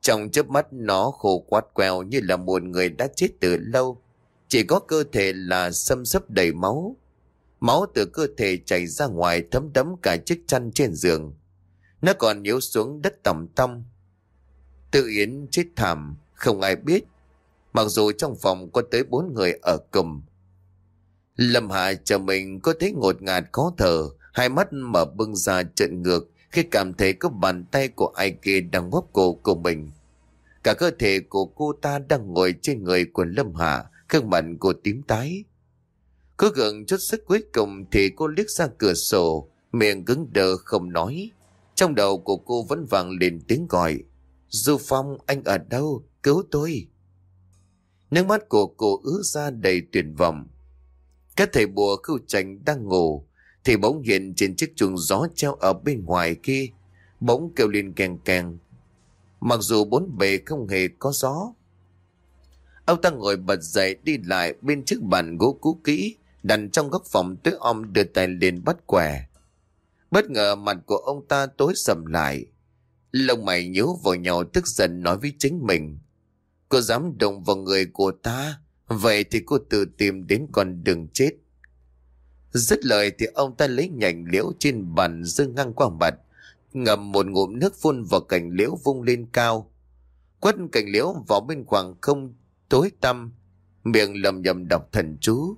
Trong chớp mắt nó khô quát queo như là một người đã chết từ lâu. Chỉ có cơ thể là xâm sấp đầy máu. Máu từ cơ thể chảy ra ngoài thấm đẫm cả chiếc chăn trên giường. Nó còn nhếu xuống đất tầm tăm. Tự Yến chết thảm, không ai biết. Mặc dù trong phòng có tới bốn người ở cùng. Lâm Hạ chờ mình có thấy ngột ngạt khó thở, hai mắt mở bưng ra trận ngược khi cảm thấy có bàn tay của ai kia đang bóp cổ của mình. Cả cơ thể của cô ta đang ngồi trên người của Lâm Hạ, gương mặt của tím tái. cứ gượng chút sức cuối cùng thì cô liếc ra cửa sổ, miệng cứng đờ không nói. Trong đầu của cô vẫn vang lên tiếng gọi. Du Phong, anh ở đâu? Cứu tôi! Nước mắt của cô ứa ra đầy tuyệt vọng. Các thầy bùa khưu trành đang ngủ, thì bỗng hiện trên chiếc chuồng gió treo ở bên ngoài kia, bỗng kêu lên kèn kèn. Mặc dù bốn bề không hề có gió. Ông ta ngồi bật dậy đi lại bên chiếc bàn gỗ cũ kỹ, đặt trong góc phòng tới om đưa tay lên bắt quẻ. Bất ngờ mặt của ông ta tối sầm lại. Lông mày nhíu vào nhau tức giận nói với chính mình. Cô dám động vào người của ta, vậy thì cô tự tìm đến con đường chết. Dứt lời thì ông ta lấy nhành liễu trên bàn dưng ngang qua mặt, ngầm một ngụm nước phun vào cành liễu vung lên cao. Quất cành liễu vào bên khoảng không tối tăm, miệng lầm nhầm đọc thần chú,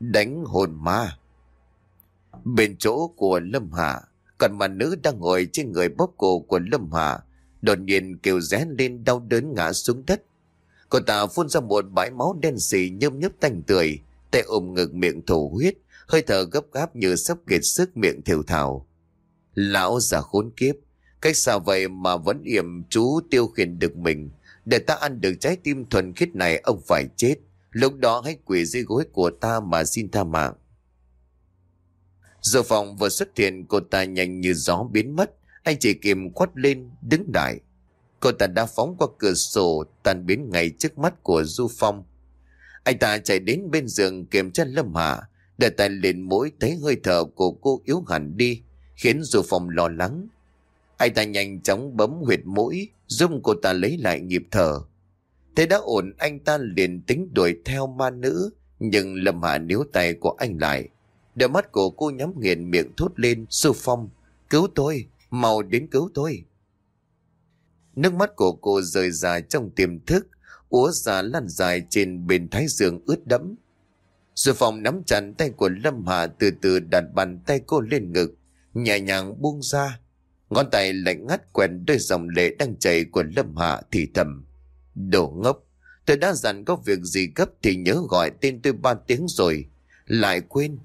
đánh hồn ma. Bên chỗ của Lâm Hạ, còn mà nữ đang ngồi trên người bóp cổ của Lâm Hạ, đột nhiên kêu ré lên đau đớn ngã xuống đất. Cô ta phun ra một bãi máu đen xì nhâm nhấp tanh tươi, tay ôm ngực miệng thổ huyết, hơi thở gấp gáp như sắp kiệt sức miệng thiểu thảo. Lão già khốn kiếp, cách sao vậy mà vẫn yểm chú tiêu khiển được mình. Để ta ăn được trái tim thuần khiết này ông phải chết. Lúc đó hãy quỳ dưới gối của ta mà xin tha mạng. Giờ phòng vừa xuất hiện cô ta nhanh như gió biến mất. Anh chỉ kìm quát lên đứng đại. Cô ta đã phóng qua cửa sổ tan biến ngay trước mắt của Du Phong. Anh ta chạy đến bên giường kiểm chân Lâm Hạ Đặt tay lên mũi thấy hơi thở của cô yếu hẳn đi, khiến dù phòng lo lắng. Anh ta nhanh chóng bấm huyệt mũi, giúp cô ta lấy lại nhịp thở. Thế đã ổn anh ta liền tính đuổi theo ma nữ, nhưng Lâm Hạ níu tay của anh lại. Đôi mắt của cô nhắm nghiền miệng thốt lên, Du Phong, cứu tôi, mau đến cứu tôi. Nước mắt của cô rơi dài trong tiềm thức, úa ra lăn dài trên bên thái dương ướt đẫm. Sư phòng nắm chặt tay của Lâm Hà từ từ đặt bàn tay cô lên ngực, nhẹ nhàng buông ra. Ngón tay lạnh ngắt quen đôi dòng lệ đang chảy của Lâm Hà thì thầm. Đồ ngốc, tôi đã dặn có việc gì gấp thì nhớ gọi tên tôi ba tiếng rồi. Lại quên.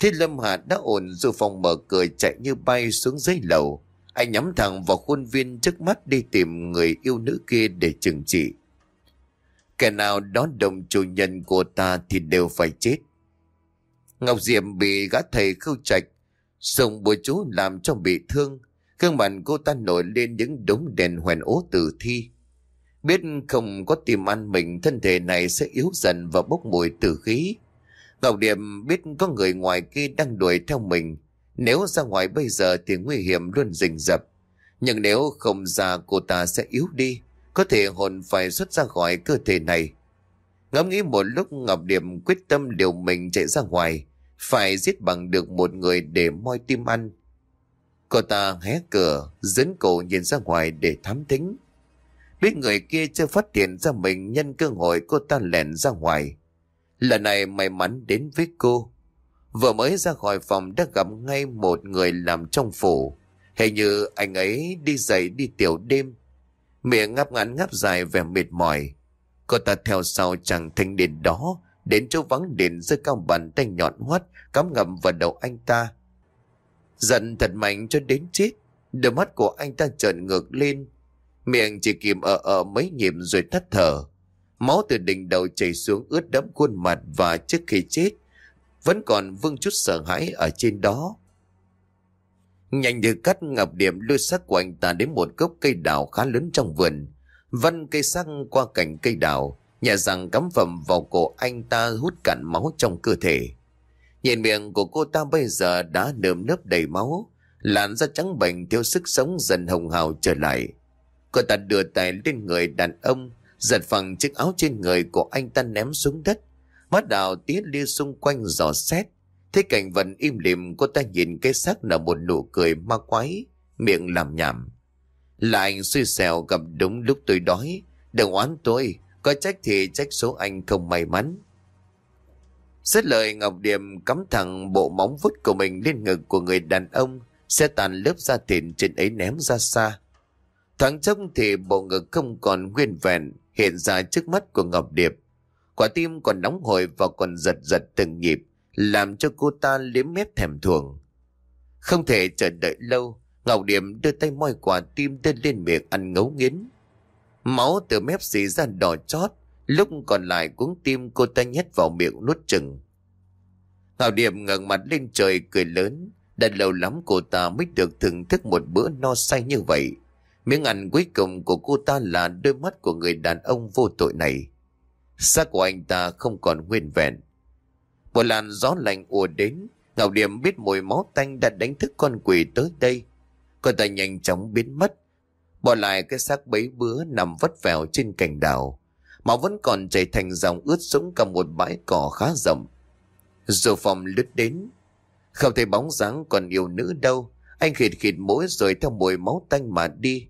Thế Lâm Hà đã ổn dù phòng mở cửa chạy như bay xuống dưới lầu. Anh nhắm thẳng vào khuôn viên trước mắt đi tìm người yêu nữ kia để trừng trị. Kẻ nào đón đồng chủ nhân của ta thì đều phải chết. Ngọc Diệm bị gã thầy khâu trạch, dùng bùa chú làm cho bị thương. Gương mặt cô ta nổi lên những đống đèn hoèn ố tử thi. Biết không có tìm ăn mình thân thể này sẽ yếu dần và bốc mùi tử khí. Ngọc Điềm biết có người ngoài kia đang đuổi theo mình. Nếu ra ngoài bây giờ thì nguy hiểm luôn rình rập. Nhưng nếu không ra cô ta sẽ yếu đi. Có thể hồn phải xuất ra khỏi cơ thể này. Ngẫm nghĩ một lúc Ngọc Điềm quyết tâm điều mình chạy ra ngoài. Phải giết bằng được một người để moi tim ăn. Cô ta hé cửa, dẫn cổ nhìn ra ngoài để thám thính. Biết người kia chưa phát hiện ra mình nhân cơ hội cô ta lẻn ra ngoài. Lần này may mắn đến với cô. Vừa mới ra khỏi phòng đã gặp ngay một người làm trong phủ. Hình như anh ấy đi dậy đi tiểu đêm miệng ngáp ngắn ngáp dài vẻ mệt mỏi. Cô ta theo sau chàng thanh niên đó, đến chỗ vắng đền giơ cao bàn tay nhọn hoắt, cắm ngầm vào đầu anh ta. Giận thật mạnh cho đến chết, đôi mắt của anh ta trợn ngược lên, miệng chỉ kìm ở ở mấy nhịp rồi thắt thở. Máu từ đỉnh đầu chảy xuống ướt đẫm khuôn mặt và trước khi chết, vẫn còn vương chút sợ hãi ở trên đó. Nhanh như cắt ngập điểm lôi sắc của anh ta đến một gốc cây đào khá lớn trong vườn. Văn cây xăng qua cành cây đào, nhẹ rằng cắm phẩm vào cổ anh ta hút cạn máu trong cơ thể. Nhìn miệng của cô ta bây giờ đã nơm nớp đầy máu, làn da trắng bệnh thiếu sức sống dần hồng hào trở lại. Cô ta đưa tay lên người đàn ông, giật phẳng chiếc áo trên người của anh ta ném xuống đất. Mắt đào tía lia xung quanh dò xét. Thế cảnh vẫn im lìm cô ta nhìn cái xác nở một nụ cười ma quái, miệng làm nhảm. Là anh xui xẻo gặp đúng lúc tôi đói. Đừng oán tôi, có trách thì trách số anh không may mắn. Xét lời Ngọc Điềm cắm thẳng bộ móng vuốt của mình lên ngực của người đàn ông, sẽ tàn lớp da thịt trên ấy ném ra xa. Thoáng chốc thì bộ ngực không còn nguyên vẹn hiện ra trước mắt của Ngọc Điệp. Quả tim còn nóng hồi và còn giật giật từng nhịp, làm cho cô ta liếm mép thèm thuồng. Không thể chờ đợi lâu, Ngọc Điểm đưa tay moi quả tim đưa lên miệng ăn ngấu nghiến. Máu từ mép xì ra đỏ chót, lúc còn lại cuống tim cô ta nhét vào miệng nuốt chừng. Ngọc Điểm ngẩng mặt lên trời cười lớn, đã lâu lắm cô ta mới được thưởng thức một bữa no say như vậy. Miếng ăn cuối cùng của cô ta là đôi mắt của người đàn ông vô tội này. Xác của anh ta không còn nguyên vẹn. Một làn gió lạnh ùa đến, Ngọc Điềm biết mùi máu tanh đã đánh thức con quỷ tới đây. Cô ta nhanh chóng biến mất. Bỏ lại cái xác bấy bứa nằm vất vẻo trên cành đào. Máu vẫn còn chảy thành dòng ướt sũng cả một bãi cỏ khá rộng. Dù phòng lướt đến. Không thấy bóng dáng còn yêu nữ đâu. Anh khịt khịt mũi rồi theo mùi máu tanh mà đi.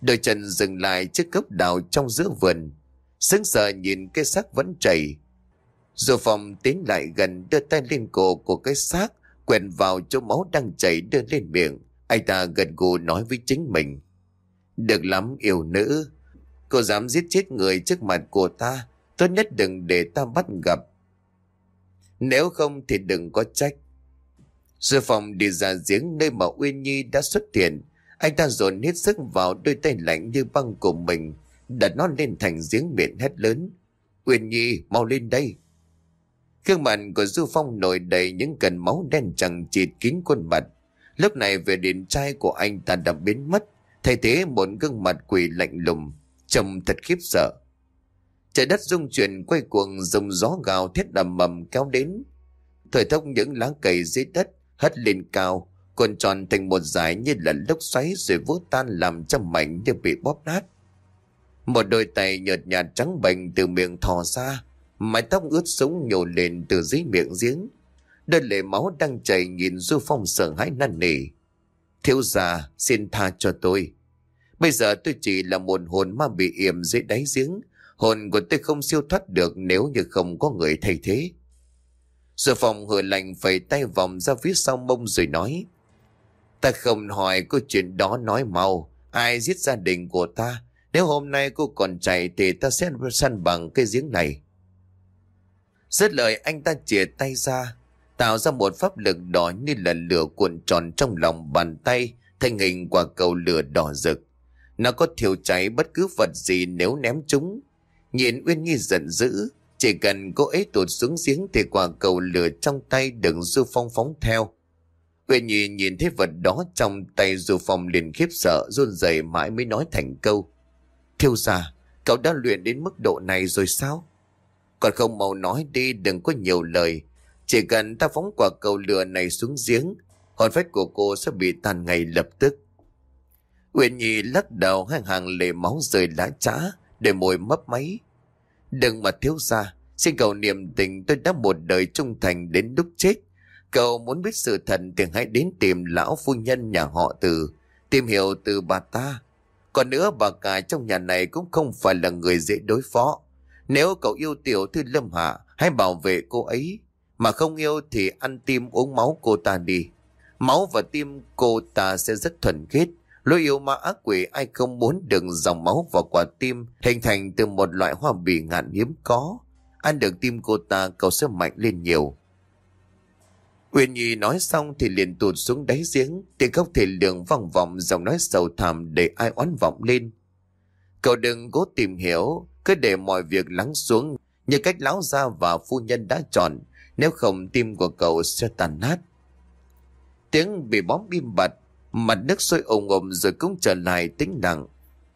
Đôi chân dừng lại trước gốc đào trong giữa vườn. Sững sờ nhìn cái xác vẫn chảy. Dù phòng tiến lại gần đưa tay lên cổ của cái xác, quẹn vào chỗ máu đang chảy đưa lên miệng. Anh ta gần gù nói với chính mình. Được lắm yêu nữ. Cô dám giết chết người trước mặt của ta. Tốt nhất đừng để ta bắt gặp. Nếu không thì đừng có trách. Sư phòng đi ra giếng nơi mà Uyên Nhi đã xuất hiện. Anh ta dồn hết sức vào đôi tay lạnh như băng của mình, đặt nó lên thành giếng miệng hét lớn. Uyên Nhi, mau lên đây. Khương mặt của Du Phong nổi đầy những cần máu đen chẳng chịt kín khuôn mặt. Lúc này về điện trai của anh ta đã biến mất, thay thế một gương mặt quỷ lạnh lùng, trông thật khiếp sợ. Trời đất rung chuyển quay cuồng dòng gió gào thét đầm mầm kéo đến. Thời thông những lá cầy dưới đất hất lên cao, cuộn tròn thành một dải như là lốc xoáy rồi vỡ tan làm cho mảnh như bị bóp nát. Một đôi tay nhợt nhạt trắng bệnh từ miệng thò ra, mái tóc ướt sũng nhổ lên từ dưới miệng giếng. Đơn lệ máu đang chảy nhìn Du Phong sợ hãi năn nỉ. Thiếu già, xin tha cho tôi. Bây giờ tôi chỉ là một hồn ma bị yểm dưới đáy giếng. Hồn của tôi không siêu thoát được nếu như không có người thay thế. Du Phong hửa lạnh phẩy tay vòng ra phía sau mông rồi nói. Ta không hỏi câu chuyện đó nói mau. Ai giết gia đình của ta? Nếu hôm nay cô còn chạy thì ta sẽ săn bằng cái giếng này. Rất lời anh ta chìa tay ra, tạo ra một pháp lực đỏ như là lửa cuộn tròn trong lòng bàn tay, thành hình quả cầu lửa đỏ rực. Nó có thiêu cháy bất cứ vật gì nếu ném chúng. Nhìn Uyên Nhi giận dữ, chỉ cần cô ấy tụt xuống giếng thì quả cầu lửa trong tay đừng du phong phóng theo. Uyên Nhi nhìn thấy vật đó trong tay Du Phong liền khiếp sợ run rẩy mãi mới nói thành câu. Thiêu già, cậu đã luyện đến mức độ này rồi sao? Còn không mau nói đi đừng có nhiều lời. Chỉ cần ta phóng quả cầu lửa này xuống giếng, hồn phách của cô sẽ bị tàn ngay lập tức. Uyên Nhi lắc đầu hai hàng lệ máu rơi lá trã, để môi mấp máy. Đừng mà thiếu ra, xin cầu niềm tình tôi đã một đời trung thành đến lúc chết. Cậu muốn biết sự thật thì hãy đến tìm lão phu nhân nhà họ từ, tìm hiểu từ bà ta. Còn nữa bà cả trong nhà này cũng không phải là người dễ đối phó. Nếu cậu yêu tiểu thư Lâm Hạ, hãy bảo vệ cô ấy. Mà không yêu thì ăn tim uống máu cô ta đi. Máu và tim cô ta sẽ rất thuần khiết. Lối yêu ma ác quỷ ai không muốn đừng dòng máu vào quả tim hình thành từ một loại hoa bì ngạn hiếm có. Ăn được tim cô ta cậu sẽ mạnh lên nhiều. Uyên Nhi nói xong thì liền tụt xuống đáy giếng, tiếng khóc thể lượng vòng vọng giọng nói sầu thảm để ai oán vọng lên. Cậu đừng cố tìm hiểu, cứ để mọi việc lắng xuống như cách lão gia và phu nhân đã chọn, nếu không tim của cậu sẽ tàn nát. Tiếng bị bóng im bặt, mặt nước sôi ồn ồn rồi cũng trở lại tĩnh lặng.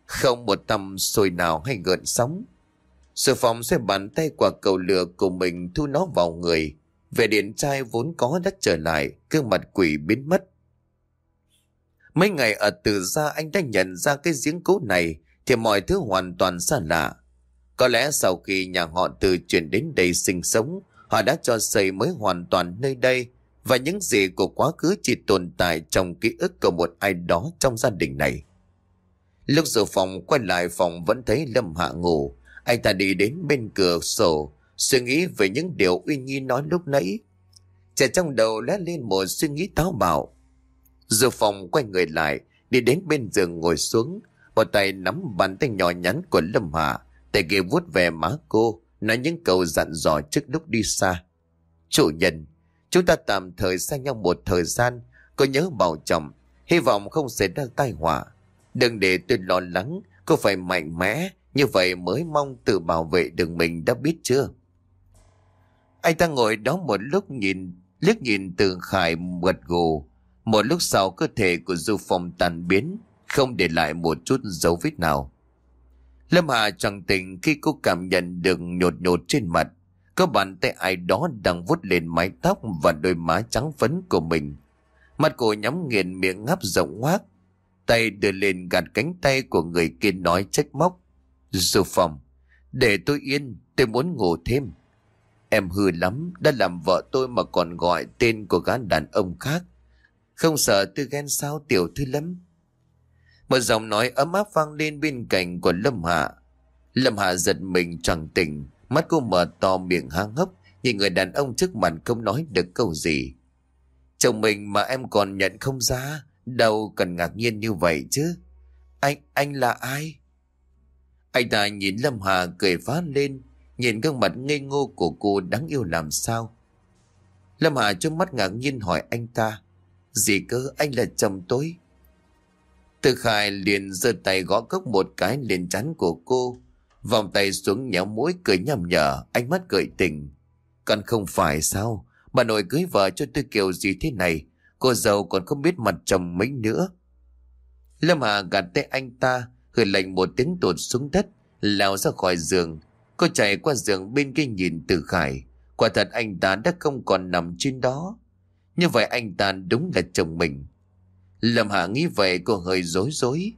Không một tâm sôi nào hay gợn sóng. Sư phòng xoay bàn tay qua cầu lửa của mình thu nó vào người. về điện trai vốn có đã trở lại, gương mặt quỷ biến mất. Mấy ngày ở từ gia anh đã nhận ra cái giếng cũ này thì mọi thứ hoàn toàn xa lạ. Có lẽ sau khi nhà họ từ chuyển đến đây sinh sống, họ đã cho xây mới hoàn toàn nơi đây và những gì của quá khứ chỉ tồn tại trong ký ức của một ai đó trong gia đình này. Lúc dự phòng quay lại phòng vẫn thấy Lâm Hạ ngủ, anh ta đi đến bên cửa sổ, suy nghĩ về những điều Uy Nhi nói lúc nãy. Trẻ trong đầu lóe lên một suy nghĩ táo bạo. Dự phòng quay người lại, đi đến bên giường ngồi xuống, một tay nắm bàn tay nhỏ nhắn của Lâm Hà, tay kia vuốt về má cô, nói những câu dặn dò trước lúc đi xa. Chủ nhân, chúng ta tạm thời xa nhau một thời gian, cô nhớ bảo trọng, hy vọng không xảy ra tai họa. Đừng để tôi lo lắng, cô phải mạnh mẽ, như vậy mới mong tự bảo vệ được mình đã biết chưa? Anh ta ngồi đó một lúc nhìn, liếc nhìn từ khải gật gù. Một lúc sau cơ thể của Du Phong tàn biến, không để lại một chút dấu vết nào. Lâm Hà chẳng tình khi cô cảm nhận được nhột nhột trên mặt. Có bàn tay ai đó đang vuốt lên mái tóc và đôi má trắng phấn của mình. Mặt cô nhắm nghiền miệng ngáp rộng hoác. Tay đưa lên gạt cánh tay của người kia nói trách móc. Dù phòng, để tôi yên, tôi muốn ngủ thêm. Em hư lắm, đã làm vợ tôi mà còn gọi tên của gã đàn ông khác. Không sợ tôi ghen sao tiểu thư lắm. Một giọng nói ấm áp vang lên bên cạnh của Lâm Hạ. Lâm Hạ giật mình chẳng tỉnh, mắt cô mở to miệng há hấp, nhìn người đàn ông trước mặt không nói được câu gì. Chồng mình mà em còn nhận không ra, đâu cần ngạc nhiên như vậy chứ. Anh, anh là ai? Anh ta nhìn Lâm Hà cười phá lên, nhìn gương mặt ngây ngô của cô đáng yêu làm sao. Lâm Hà trong mắt ngạc nhiên hỏi anh ta, gì cơ anh là chồng tôi? Tư Khải liền giơ tay gõ cốc một cái lên chắn của cô, vòng tay xuống nhéo mũi cười nhầm nhở, ánh mắt gợi tình. Còn không phải sao, bà nội cưới vợ cho tôi kiểu gì thế này, cô giàu còn không biết mặt chồng mấy nữa. Lâm Hà gạt tay anh ta, hừ lệnh một tiếng tụt xuống đất, lao ra khỏi giường. Cô chạy qua giường bên kia nhìn từ Khải. Quả thật anh ta đã không còn nằm trên đó. Như vậy anh ta đúng là chồng mình. Lâm Hạ nghĩ vậy cô hơi rối rối.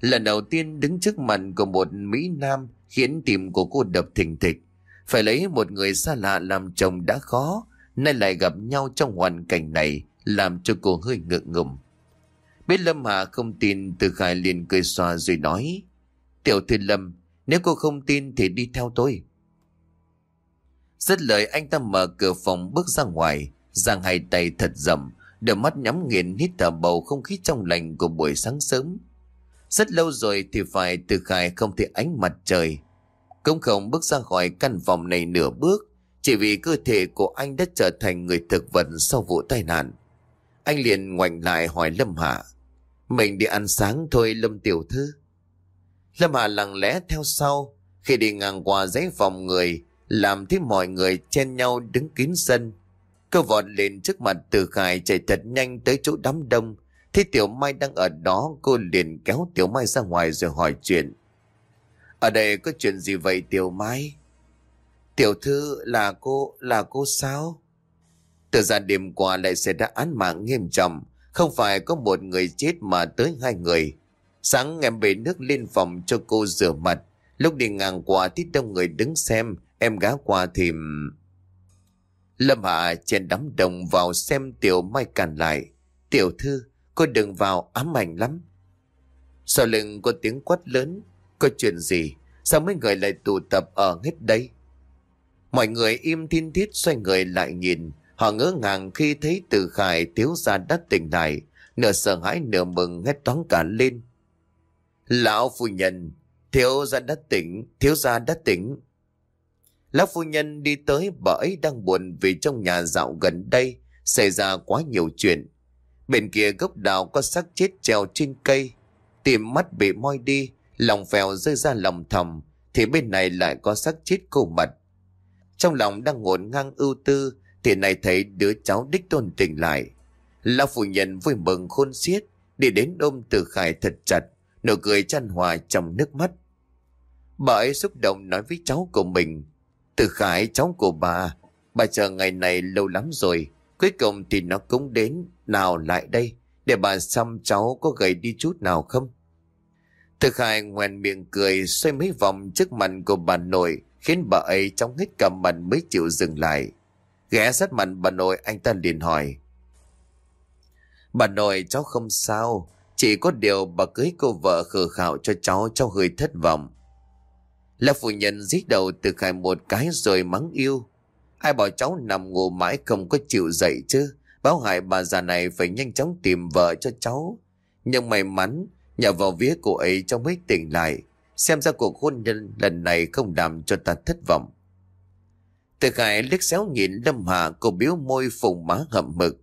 Lần đầu tiên đứng trước mặt của một Mỹ Nam khiến tim của cô đập thình thịch. Phải lấy một người xa lạ làm chồng đã khó, nay lại gặp nhau trong hoàn cảnh này làm cho cô hơi ngượng ngùng. Biết Lâm Hạ không tin Từ Khải liền cười xòa rồi nói Tiểu thư Lâm Nếu cô không tin thì đi theo tôi Rất lời anh ta mở cửa phòng bước ra ngoài Giang hai tay thật rầm Đôi mắt nhắm nghiền hít thở bầu không khí trong lành của buổi sáng sớm Rất lâu rồi thì phải Từ Khải không thể ánh mặt trời Công không bước ra khỏi căn phòng này nửa bước Chỉ vì cơ thể của anh đã trở thành người thực vật sau vụ tai nạn Anh liền ngoảnh lại hỏi Lâm Hạ mình đi ăn sáng thôi Lâm Tiểu Thư. Lâm hạ lặng lẽ theo sau. Khi đi ngang qua giấy phòng người, làm thế mọi người chen nhau đứng kín sân. Cô vọt lên trước mặt Từ Khải chạy thật nhanh tới chỗ đám đông. Thấy Tiểu Mai đang ở đó, cô liền kéo Tiểu Mai ra ngoài rồi hỏi chuyện. Ở đây có chuyện gì vậy Tiểu Mai? Tiểu thư là cô, là cô sao? Từ ra đêm qua lại xảy ra án mạng nghiêm trọng. Không phải có một người chết mà tới hai người. Sáng em bể nước lên phòng cho cô rửa mặt. Lúc đi ngang qua thì đông người đứng xem. Em gá qua thì... Lâm Hạ chen đám đồng vào xem Tiểu Mai cản lại. Tiểu thư, cô đừng vào ám ảnh lắm. Sau lưng có tiếng quát lớn. Có chuyện gì? Sao mấy người lại tụ tập ở hết đây? Mọi người im thiên thiết xoay người lại nhìn. Họ ngỡ ngàng khi thấy từ khải thiếu gia đất tỉnh lại, nửa sợ hãi nửa mừng hét toán cả lên. Lão phu nhân, thiếu gia đất tỉnh, thiếu gia đất tỉnh. Lão phu nhân đi tới bà ấy đang buồn vì trong nhà dạo gần đây xảy ra quá nhiều chuyện. Bên kia gốc đào có xác chết treo trên cây, tìm mắt bị moi đi, lòng phèo rơi ra lòng thầm, thì bên này lại có xác chết cô mật. Trong lòng đang ngổn ngang ưu tư, thì này thấy đứa cháu đích tôn tỉnh lại. Lão phu nhân vui mừng khôn xiết, đi đến ôm từ khải thật chặt, nụ cười chăn hòa trong nước mắt. Bà ấy xúc động nói với cháu của mình. Từ Khải cháu của bà, bà chờ ngày này lâu lắm rồi. Cuối cùng thì nó cũng đến, nào lại đây, để bà xăm cháu có gầy đi chút nào không? Từ Khải ngoèn miệng cười xoay mấy vòng trước mặt của bà nội, khiến bà ấy trong hết cả mặt mới chịu dừng lại. Ghé sát mặt bà nội anh ta liền hỏi. Bà nội cháu không sao, chỉ có điều bà cưới cô vợ khờ khảo cho cháu cháu hơi thất vọng. Là phụ nhân giết đầu từ khai một cái rồi mắng yêu. Ai bảo cháu nằm ngủ mãi không có chịu dậy chứ. Báo hại bà già này phải nhanh chóng tìm vợ cho cháu. Nhưng may mắn, nhờ vào vía cô ấy cháu mới tỉnh lại. Xem ra cuộc hôn nhân lần này không làm cho ta thất vọng. Từ khai liếc xéo nhìn Lâm Hà cô biếu môi phùng má hậm mực.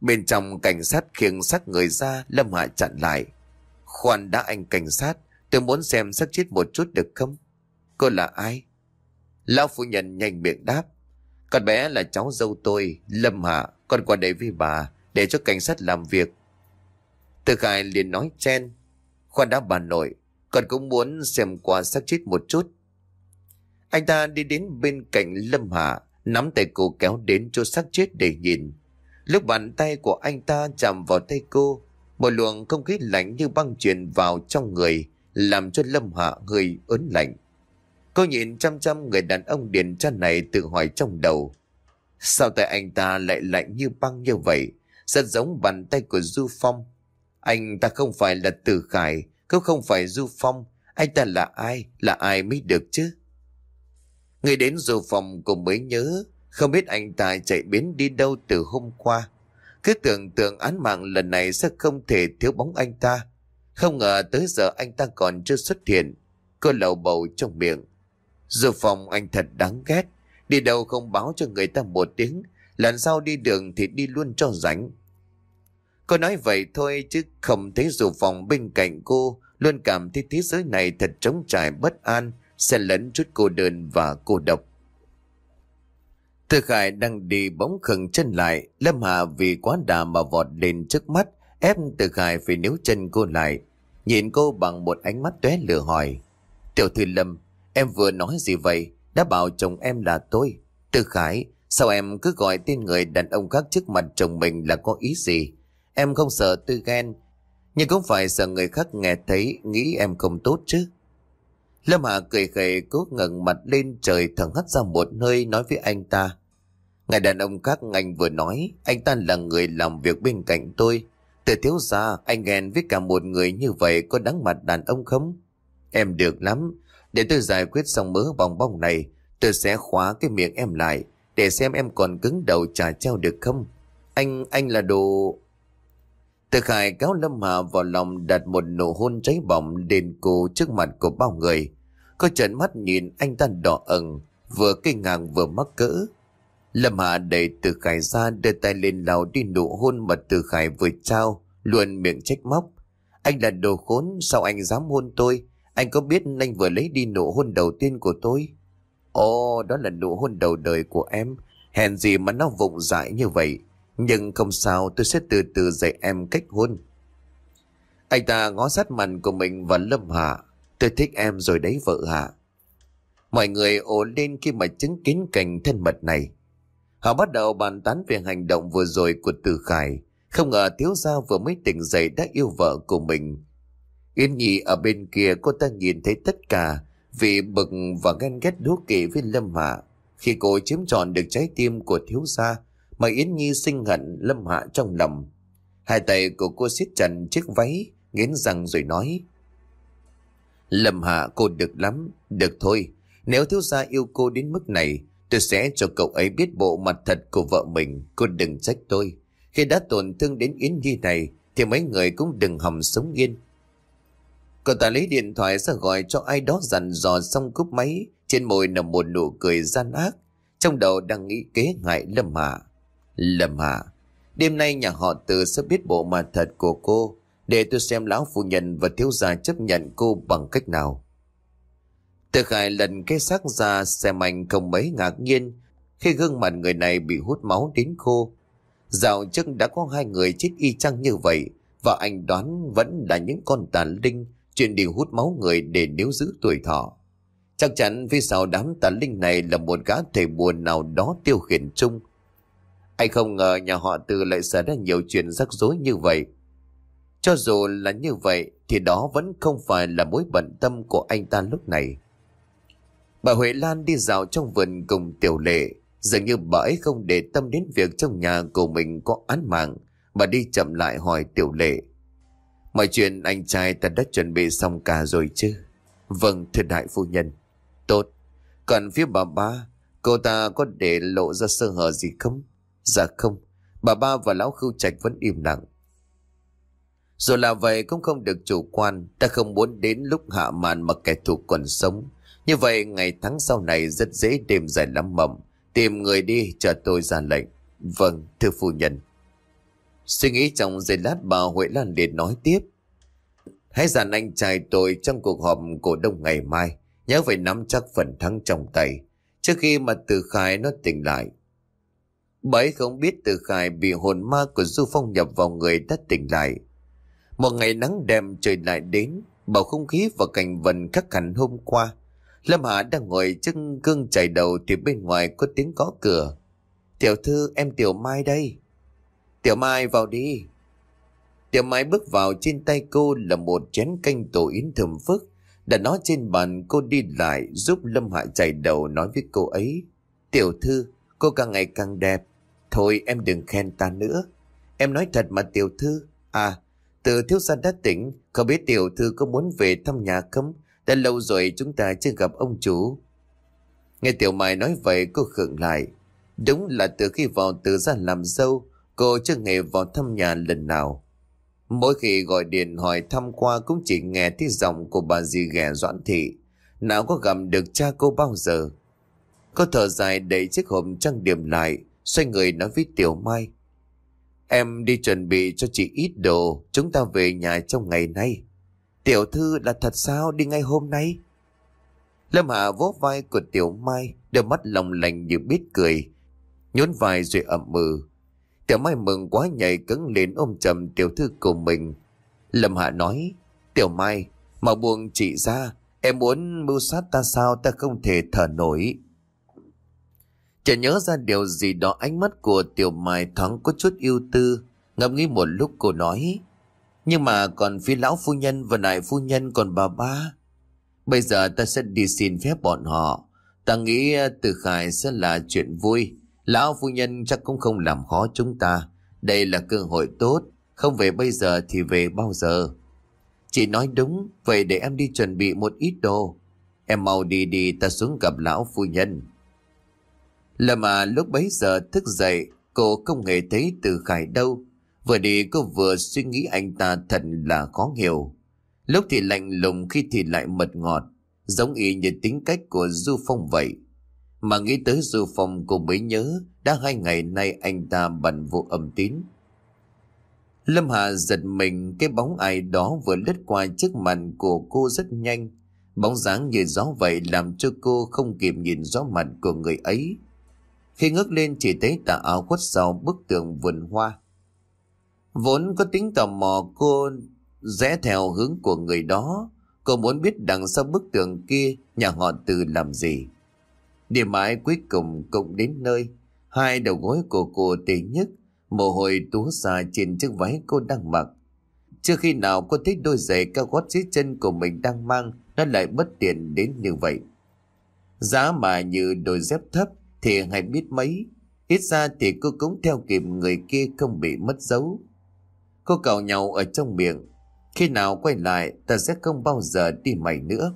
Bên trong cảnh sát khiêng xác người ra Lâm Hạ chặn lại. Khoan đã anh cảnh sát, tôi muốn xem xác chết một chút được không? Cô là ai? Lão phu nhân nhanh miệng đáp. Con bé là cháu dâu tôi, Lâm Hạ, con qua đây với bà, để cho cảnh sát làm việc. Từ khai liền nói chen. Khoan đã bà nội, con cũng muốn xem qua xác chết một chút. Anh ta đi đến bên cạnh Lâm Hạ, nắm tay cô kéo đến chỗ xác chết để nhìn. Lúc bàn tay của anh ta chạm vào tay cô, một luồng không khí lạnh như băng truyền vào trong người, làm cho Lâm Hạ hơi ớn lạnh. Cô nhìn chăm chăm người đàn ông điền chăn này tự hỏi trong đầu. Sao tại anh ta lại lạnh như băng như vậy? Rất giống bàn tay của Du Phong. Anh ta không phải là Tử Khải, cũng không phải Du Phong. Anh ta là ai? Là ai mới được chứ? Người đến Du Phong cũng mới nhớ không biết anh ta chạy biến đi đâu từ hôm qua. Cứ tưởng tượng án mạng lần này sẽ không thể thiếu bóng anh ta. Không ngờ tới giờ anh ta còn chưa xuất hiện. Cô lầu bầu trong miệng. Dù phòng anh thật đáng ghét. Đi đâu không báo cho người ta một tiếng. Lần sau đi đường thì đi luôn cho rảnh. Cô nói vậy thôi chứ không thấy dù phòng bên cạnh cô luôn cảm thấy thế giới này thật trống trải bất an, xen lẫn chút cô đơn và cô độc. Từ Khải đang đi bóng khẩn chân lại, Lâm Hà vì quá đà mà vọt lên trước mắt, ép Từ Khải phải níu chân cô lại. Nhìn cô bằng một ánh mắt tóe lửa hỏi. Tiểu thư Lâm, em vừa nói gì vậy? Đã bảo chồng em là tôi. Tư Khải, sao em cứ gọi tên người đàn ông khác trước mặt chồng mình là có ý gì? Em không sợ tư ghen, nhưng cũng phải sợ người khác nghe thấy nghĩ em không tốt chứ. Lâm Hà cười khẩy cố ngẩng mặt lên trời thẳng hắt ra một nơi nói với anh ta. Ngài đàn ông khác anh vừa nói, anh ta là người làm việc bên cạnh tôi. Từ thiếu gia, anh ghen với cả một người như vậy có đáng mặt đàn ông không? Em được lắm. Để tôi giải quyết xong mớ bong bong này, tôi sẽ khóa cái miệng em lại, để xem em còn cứng đầu trả treo được không. Anh, anh là đồ... Từ Khải cáo Lâm Hà vào lòng đặt một nụ hôn cháy bỏng đền cô trước mặt của bao người. có trận mắt nhìn anh ta đỏ ẩn, vừa kinh ngạc vừa mắc cỡ. Lâm Hạ đẩy Từ Khải ra đưa tay lên lau đi nụ hôn mà Từ Khải vừa trao, luôn miệng trách móc. Anh là đồ khốn, sao anh dám hôn tôi? Anh có biết anh vừa lấy đi nụ hôn đầu tiên của tôi? Ồ, đó là nụ hôn đầu đời của em. Hèn gì mà nó vụng dại như vậy. Nhưng không sao, tôi sẽ từ từ dạy em cách hôn. Anh ta ngó sát mặt của mình và Lâm Hạ. Tôi thích em rồi đấy vợ hạ. Mọi người ồ lên khi mà chứng kiến cảnh thân mật này. Họ bắt đầu bàn tán về hành động vừa rồi của Từ Khải. Không ngờ thiếu gia vừa mới tỉnh dậy đã yêu vợ của mình. Yên nhị ở bên kia cô ta nhìn thấy tất cả vì bực và ghen ghét đố kỵ với Lâm Hạ. Khi cô chiếm trọn được trái tim của thiếu gia mà Yến Nhi sinh hận Lâm Hạ trong lòng. Hai tay của cô siết chặt chiếc váy, nghiến răng rồi nói. Lâm Hạ cô được lắm, được thôi. Nếu thiếu gia yêu cô đến mức này, tôi sẽ cho cậu ấy biết bộ mặt thật của vợ mình. Cô đừng trách tôi. Khi đã tổn thương đến Yến Nhi này, thì mấy người cũng đừng hòng sống yên. Cậu ta lấy điện thoại ra gọi cho ai đó dặn dò xong cúp máy, trên môi nằm một nụ cười gian ác, trong đầu đang nghĩ kế ngại Lâm Hạ. Lâm Hạ, đêm nay nhà họ từ sẽ biết bộ mặt thật của cô, để tôi xem lão phu nhân và thiếu gia chấp nhận cô bằng cách nào. Từ khải lần cái xác ra xem anh không mấy ngạc nhiên khi gương mặt người này bị hút máu đến khô. Dạo trước đã có hai người chết y chang như vậy Và anh đoán vẫn là những con tàn linh chuyện đi hút máu người để níu giữ tuổi thọ. Chắc chắn phía sau đám tàn linh này là một gã thầy buồn nào đó tiêu khiển chung. Anh không ngờ nhà họ từ lại xảy ra nhiều chuyện rắc rối như vậy. Cho dù là như vậy thì đó vẫn không phải là mối bận tâm của anh ta lúc này. Bà Huệ Lan đi dạo trong vườn cùng tiểu lệ, dường như bà ấy không để tâm đến việc trong nhà của mình có án mạng, bà đi chậm lại hỏi tiểu lệ. Mọi chuyện anh trai ta đã chuẩn bị xong cả rồi chứ? Vâng, thưa đại phu nhân. Tốt. Còn phía bà ba, cô ta có để lộ ra sơ hở gì không? Dạ không. Bà ba và lão khưu trạch vẫn im lặng. Dù là vậy cũng không được chủ quan, ta không muốn đến lúc hạ màn mà kẻ thù còn sống. Như vậy ngày tháng sau này rất dễ đêm dài lắm mộng. Tìm người đi chờ tôi ra lệnh. Vâng, thưa phu nhân. Suy nghĩ trong giây lát bà Huệ Lan liệt nói tiếp. Hãy dặn anh trai tôi trong cuộc họp cổ đông ngày mai. Nhớ phải nắm chắc phần thắng trong tay. Trước khi mà từ khai nó tỉnh lại. Bởi không biết từ khai bị hồn ma của Du Phong nhập vào người đã tỉnh lại. Một ngày nắng đêm trời lại đến. Bầu không khí và cảnh vần khắc hẳn hôm qua. Lâm Hạ đang ngồi trước gương chảy đầu thì bên ngoài có tiếng gõ cửa. Tiểu thư em Tiểu Mai đây. Tiểu Mai vào đi. Tiểu Mai bước vào trên tay cô là một chén canh tổ yến thơm phức. Đặt nó trên bàn cô đi lại giúp Lâm Hạ chảy đầu nói với cô ấy. Tiểu thư, cô càng ngày càng đẹp. Thôi em đừng khen ta nữa. Em nói thật mà tiểu thư. À, từ thiếu gia đã tỉnh, không biết tiểu thư có muốn về thăm nhà không? Đã lâu rồi chúng ta chưa gặp ông chủ. Nghe tiểu mai nói vậy cô khựng lại. Đúng là từ khi vào từ ra làm dâu, cô chưa hề vào thăm nhà lần nào. Mỗi khi gọi điện hỏi thăm qua cũng chỉ nghe tiếng giọng của bà dì ghẻ doãn thị. Nào có gặp được cha cô bao giờ. Cô thở dài đẩy chiếc hộp trang điểm lại, xoay người nói với Tiểu Mai. Em đi chuẩn bị cho chị ít đồ, chúng ta về nhà trong ngày nay. Tiểu thư là thật sao đi ngay hôm nay? Lâm Hạ vỗ vai của Tiểu Mai, đôi mắt lòng lành như biết cười, nhún vai rồi ậm mừ. Tiểu Mai mừng quá nhảy cứng lên ôm chầm tiểu thư của mình. Lâm Hạ nói, Tiểu Mai, mà buông chị ra, em muốn mưu sát ta sao ta không thể thở nổi. Chợt nhớ ra điều gì đó ánh mắt của Tiểu Mai thoáng có chút yêu tư, ngẫm nghĩ một lúc cô nói, nhưng mà còn phía lão phu nhân và đại phu nhân còn bà ba. Bây giờ ta sẽ đi xin phép bọn họ. Ta nghĩ ờ, từ khải sẽ là chuyện vui. Lão phu nhân chắc cũng không làm khó chúng ta. Đây là cơ hội tốt. Không về bây giờ thì về bao giờ. Chị nói đúng. Vậy để em đi chuẩn bị một ít đồ. Em mau đi đi, ta xuống gặp lão phu nhân. Lâm à lúc bấy giờ thức dậy. Cô không hề thấy từ khải đâu. Vừa đi cô vừa suy nghĩ anh ta thật là khó hiểu. Lúc thì lạnh lùng khi thì lại mật ngọt, giống y như tính cách của Du Phong vậy. Mà nghĩ tới Du Phong cô mới nhớ đã hai ngày nay anh ta bận vụ âm tín. Lâm Hà giật mình cái bóng ai đó vừa lướt qua trước mặt của cô rất nhanh. Bóng dáng như gió vậy làm cho cô không kịp nhìn rõ mặt của người ấy. Khi ngước lên chỉ thấy tà áo khuất sau bức tường vườn hoa. Vốn có tính tò mò cô rẽ theo hướng của người đó. Cô muốn biết đằng sau bức tường kia nhà họ từ làm gì. Điểm mãi cuối cùng cũng đến nơi. Hai đầu gối của cô tê nhất, mồ hôi túa ra trên chiếc váy cô đang mặc. Chưa khi nào cô thấy đôi giày cao gót dưới chân của mình đang mang nó lại bất tiện đến như vậy. Giá mà như đôi dép thấp thì hay biết mấy. Ít ra thì cô cũng theo kịp người kia không bị mất dấu. Cô cào nhau ở trong miệng. Khi nào quay lại ta sẽ không bao giờ đi mày nữa.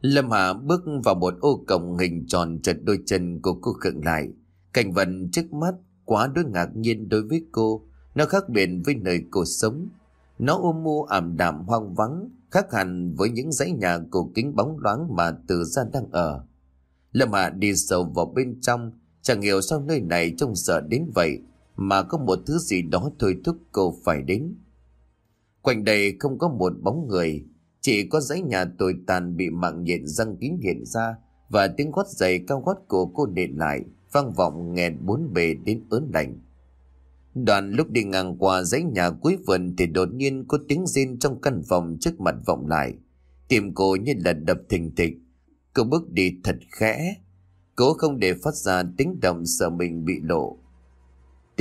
Lâm Hà bước vào một ô cổng hình tròn chật đôi chân của cô khựng lại. Cảnh vật trước mắt quá đối ngạc nhiên đối với cô. Nó khác biệt với nơi cô sống. Nó ôm mưu ảm đạm hoang vắng, khác hẳn với những dãy nhà cổ kính bóng loáng mà từ ra đang ở. Lâm hà đi sâu vào bên trong, chẳng hiểu sao nơi này trông sợ đến vậy mà có một thứ gì đó thôi thúc cô phải đến. Quanh đây không có một bóng người, chỉ có dãy nhà tồi tàn bị mạng nhện răng kín hiện ra và tiếng gót giày cao gót của cô nện lại vang vọng nghẹn bốn bề đến ớn lạnh. Đoàn lúc đi ngang qua dãy nhà cuối vườn thì đột nhiên có tiếng rên trong căn phòng trước mặt vọng lại. Tim cô như là đập thình thịch. Cô bước đi thật khẽ. Cố không để phát ra tiếng động sợ mình bị lộ.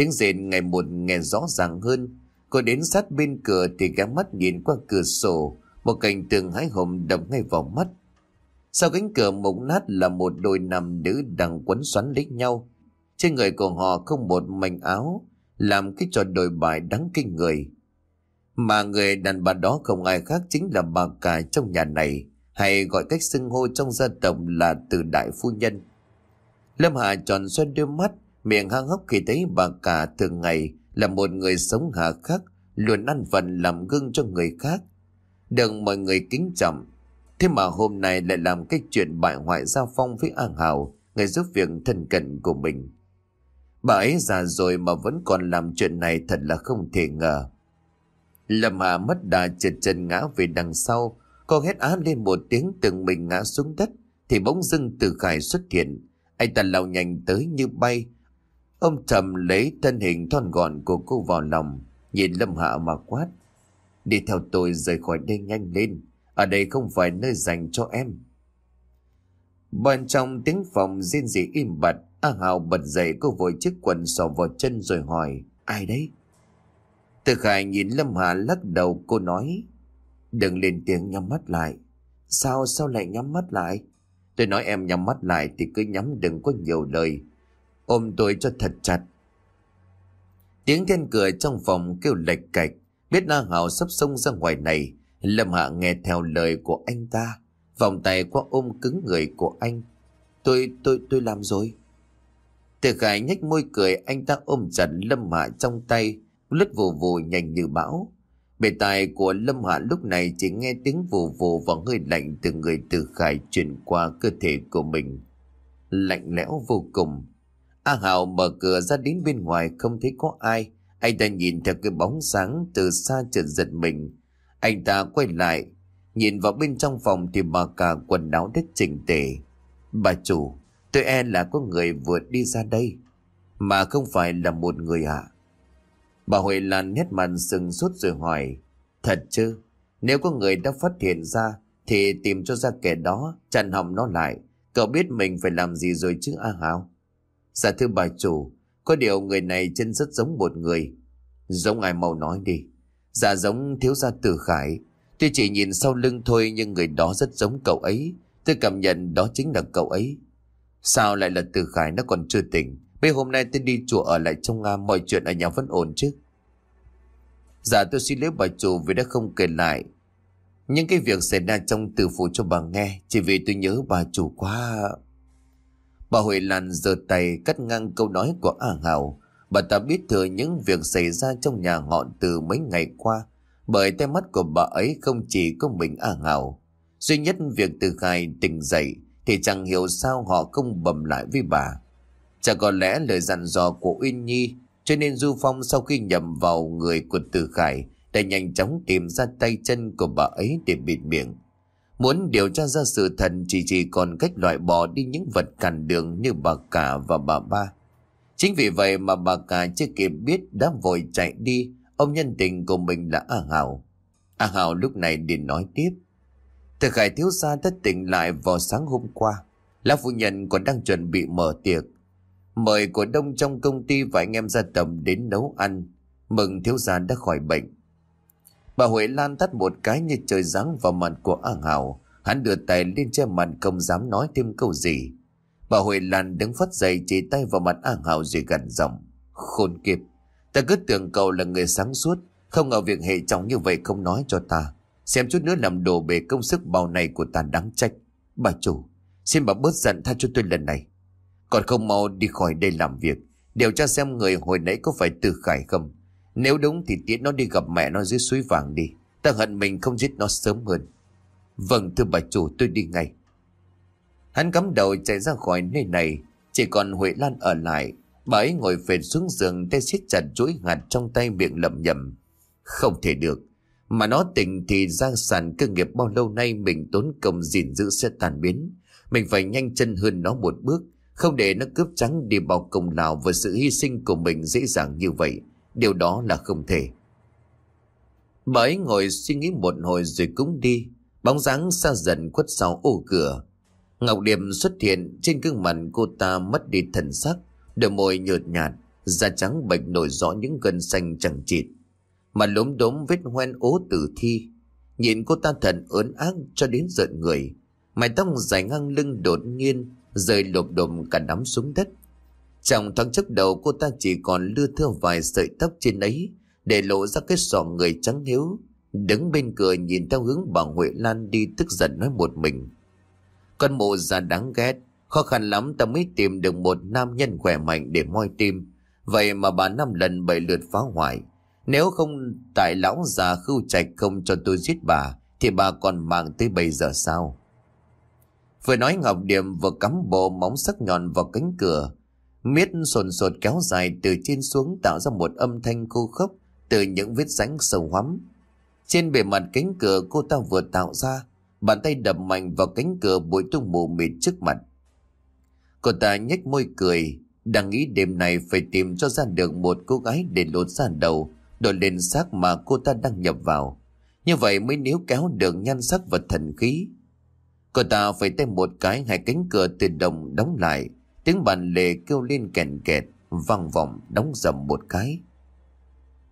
Tiếng rền ngày một nghe rõ ràng hơn. Cô đến sát bên cửa thì ghé mắt nhìn qua cửa sổ. Một cảnh tường hái hồng đập ngay vào mắt. Sau cánh cửa mộng nát là một đôi nam nữ đang quấn xoắn lấy nhau. Trên người của họ không một mảnh áo, làm cái trò đổi bài đáng kinh người. Mà người đàn bà đó không ai khác chính là bà cả trong nhà này, hay gọi cách xưng hô trong gia tộc là từ đại phu nhân. Lâm Hà tròn xoay đôi mắt, miệng hang hốc khi thấy bà cả thường ngày là một người sống hạ khắc, luôn ăn vần làm gương cho người khác. Đừng mọi người kính trọng, thế mà hôm nay lại làm cái chuyện bại hoại giao phong với An Hào, người giúp việc thân cận của mình. Bà ấy già rồi mà vẫn còn làm chuyện này thật là không thể ngờ. Lâm Hà mất đà trượt chân ngã về đằng sau, cô hét á lên một tiếng từng mình ngã xuống đất, thì bỗng dưng từ khải xuất hiện. Anh ta lao nhanh tới như bay. Ông trầm lấy thân hình thon gọn của cô vào lòng, nhìn Lâm Hạ mà quát. Đi theo tôi rời khỏi đây nhanh lên, ở đây không phải nơi dành cho em. Bên trong tiếng phòng riêng dị im bặt, A Hào bật dậy cô vội chiếc quần sò vào chân rồi hỏi Ai đấy Từ Khải nhìn Lâm Hà lắc đầu cô nói Đừng lên tiếng nhắm mắt lại Sao sao lại nhắm mắt lại Tôi nói em nhắm mắt lại Thì cứ nhắm đừng có nhiều lời Ôm tôi cho thật chặt Tiếng then cửa trong phòng kêu lệch cạch Biết na Hào sắp xông ra ngoài này Lâm Hạ nghe theo lời của anh ta Vòng tay qua ôm cứng người của anh Tôi, tôi, tôi làm rồi từ khải nhếch môi cười anh ta ôm chặt Lâm Hạ trong tay, lướt vù vù nhanh như bão. Bề tài của Lâm Hạ lúc này chỉ nghe tiếng vù vù và hơi lạnh từ người từ khải chuyển qua cơ thể của mình. Lạnh lẽo vô cùng. A Hào mở cửa ra đến bên ngoài không thấy có ai. Anh ta nhìn theo cái bóng sáng từ xa chợt giật mình. Anh ta quay lại, nhìn vào bên trong phòng thì bà cả quần áo đất chỉnh tề. Bà chủ, Tôi e là có người vừa đi ra đây Mà không phải là một người ạ Bà Huệ Lan nét mặt sừng sốt rồi hỏi Thật chứ Nếu có người đã phát hiện ra Thì tìm cho ra kẻ đó Chặn hỏng nó lại Cậu biết mình phải làm gì rồi chứ A Hào Dạ thưa bà chủ, Có điều người này chân rất giống một người. Giống ai mau nói đi. Dạ giống thiếu gia tử khải. Tuy chỉ nhìn sau lưng thôi Nhưng người đó rất giống cậu ấy. Tôi cảm nhận đó chính là cậu ấy. Sao lại là từ Khải nó còn chưa tỉnh? Bây hôm nay tôi đi chùa ở lại trong Nga Mọi chuyện ở nhà vẫn ổn chứ? Dạ tôi xin lỗi bà chủ vì đã không kể lại. Những cái việc xảy ra trong từ phủ cho bà nghe, Chỉ vì tôi nhớ bà chủ quá. Bà Huệ Lan giơ tay cắt ngang câu nói của A Hào Bà ta biết thừa những việc xảy ra trong nhà họ từ mấy ngày qua, Bởi tay mắt của bà ấy không chỉ có mình A Hào Duy nhất việc từ khai tỉnh dậy thì chẳng hiểu sao họ không bầm lại với bà. Chẳng có lẽ lời dặn dò của Uyên Nhi, cho nên Du Phong sau khi nhầm vào người của Từ Khải, đã nhanh chóng tìm ra tay chân của bà ấy để bịt miệng. Muốn điều tra ra sự thật chỉ chỉ còn cách loại bỏ đi những vật cản đường như bà cả và bà ba. Chính vì vậy mà bà cả chưa kịp biết đã vội chạy đi, ông nhân tình của mình là A Hào. A Hào lúc này liền nói tiếp. Từ khải thiếu gia thất tỉnh lại vào sáng hôm qua. Lão phu nhân còn đang chuẩn bị mở tiệc. Mời cổ đông trong công ty và anh em gia tầm đến nấu ăn. Mừng thiếu gia đã khỏi bệnh. Bà Huệ Lan tắt một cái như trời giáng vào mặt của A Hảo. Hắn đưa tay lên che mặt không dám nói thêm câu gì. Bà Huệ Lan đứng phát dậy, chỉ tay vào mặt A Hảo rồi gần giọng. Khôn kiếp. Ta cứ tưởng cậu là người sáng suốt. Không ngờ việc hệ trọng như vậy không nói cho ta. Xem chút nữa làm đồ bề công sức bao này của ta đáng trách Bà chủ, Xin bà bớt giận tha cho tôi lần này Còn không mau đi khỏi đây làm việc Điều tra xem người hồi nãy có phải từ khải không nếu đúng thì tiễn nó đi gặp mẹ nó dưới suối vàng đi. Ta hận mình không giết nó sớm hơn. Vâng thưa bà chủ tôi đi ngay. Hắn cắm đầu chạy ra khỏi nơi này. Chỉ còn Huệ Lan ở lại. Bà ấy ngồi phệt xuống giường Tay siết chặt chuỗi hạt trong tay miệng lẩm nhẩm. Không thể được. Mà nó tỉnh thì gia sản cơ nghiệp bao lâu nay mình tốn công gìn giữ sẽ tàn biến. Mình phải nhanh chân hơn nó một bước, không để nó cướp trắng đi bao công lao và sự hy sinh của mình dễ dàng như vậy. Điều đó là không thể. Bà ấy ngồi suy nghĩ một hồi rồi cũng đi. Bóng dáng xa dần khuất sau ô cửa. Ngọc Điềm xuất hiện trên gương mặt cô ta mất đi thần sắc, đôi môi nhợt nhạt, da trắng bệch nổi rõ những gân xanh chẳng chịt. Mà lốm đốm vết hoen ố tử thi. Nhìn cô ta thần ớn ác cho đến giận người. Mái tóc dài ngang lưng đột nhiên rơi lộp đồm cả nắm xuống đất. Trong thoáng chốc đầu cô ta chỉ còn lưa thưa vài sợi tóc trên ấy để lộ ra cái sọ người trắng hiếu. Đứng bên cửa nhìn theo hướng bà Huệ Lan đi tức giận nói một mình. Con mụ già đáng ghét, khó khăn lắm ta mới tìm được một nam nhân khỏe mạnh để moi tim. Vậy mà bà năm lần bảy lượt phá hoại. Nếu không tại lão già khưu trạch không cho tôi giết bà, thì bà còn mạng tới bây giờ sao? Vừa nói Ngọc Điềm vừa cắm bộ móng sắc nhọn vào cánh cửa. Miết sồn sột kéo dài từ trên xuống tạo ra một âm thanh khô khốc từ những vết rãnh sâu hoắm. Trên bề mặt cánh cửa cô ta vừa tạo ra, bàn tay đập mạnh vào cánh cửa bụi tung mù mịt trước mặt. Cô ta nhếch môi cười, đang nghĩ đêm này phải tìm cho ra được một cô gái để lột ra đầu, đổi lên xác mà cô ta đang nhập vào. Như vậy mới níu kéo được nhan sắc và thần khí. Cô ta phải tay một cái hai cánh cửa tự động đóng lại, tiếng bàn lề kêu lên kèn kẹt, vang vọng đóng dầm một cái.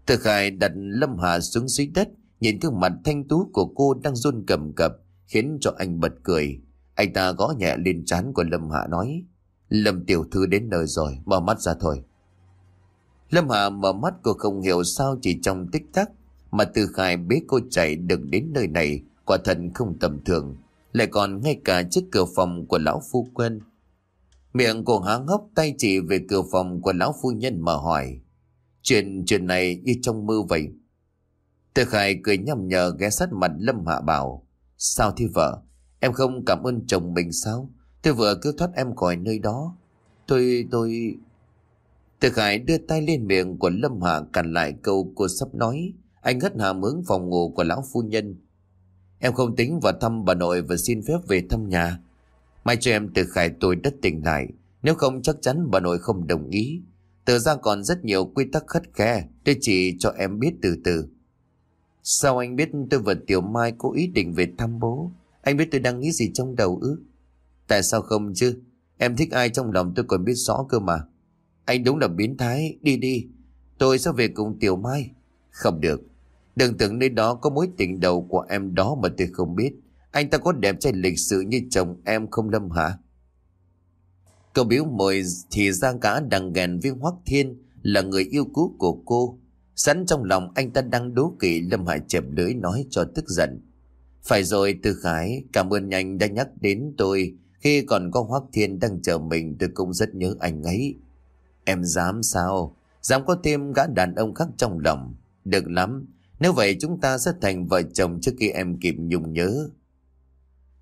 Từ khải đặt Lâm Hà xuống dưới đất, nhìn gương mặt thanh tú của cô đang run cầm cập, khiến cho anh bật cười. Anh ta gõ nhẹ lên trán của Lâm Hạ nói, Lâm tiểu thư đến nơi rồi, mở mắt ra thôi. Lâm Hạ mở mắt cô không hiểu sao chỉ trong tích tắc mà từ khải bế cô chạy được đến nơi này quả thật không tầm thường lại còn ngay cả trước cửa phòng của lão phu quân miệng cô há ngốc tay chỉ về cửa phòng của lão phu nhân mà hỏi, chuyện chuyện này như trong mơ vậy? Tư khải cười nhầm nhờ ghé sát mặt lâm hạ bảo, sao thế vợ? Em không cảm ơn chồng mình sao? Tôi vừa cứu thoát em khỏi nơi đó. Tôi tôi Tư khải đưa tay lên miệng của lâm hạ cản lại câu cô sắp nói. Anh hất hàm hướng phòng ngủ của lão phu nhân. Em không tính vào thăm bà nội và xin phép về thăm nhà. May cho em từ khải tôi đất tỉnh lại. Nếu không chắc chắn bà nội không đồng ý. Từ ra còn rất nhiều quy tắc khắt khe, để chỉ cho em biết từ từ. Sao anh biết tôi và Tiểu Mai có ý định về thăm bố? Anh biết tôi đang nghĩ gì trong đầu ư? Tại sao không chứ? Em thích ai trong lòng tôi còn biết rõ cơ mà. Anh đúng là biến thái. Đi đi. Tôi sẽ về cùng Tiểu Mai. Không được. Đừng tưởng nơi đó có mối tình đầu của em đó mà tôi không biết. Anh ta có đẹp trai lịch sự như chồng em không lâm hả? Cậu biểu mồi thì Giang Cá đang ghen với Hoắc Thiên là người yêu cũ của cô. Sẵn trong lòng anh ta đang đố kỵ Lâm Hải chẹp lưỡi nói cho tức giận. Phải rồi Tư Khải, cảm ơn anh đã nhắc đến tôi. Khi còn có Hoắc Thiên đang chờ mình tôi cũng rất nhớ anh ấy. Em dám sao? Dám có thêm gã đàn ông khác trong lòng. Được lắm, nếu vậy chúng ta sẽ thành vợ chồng trước khi em kịp nhung nhớ.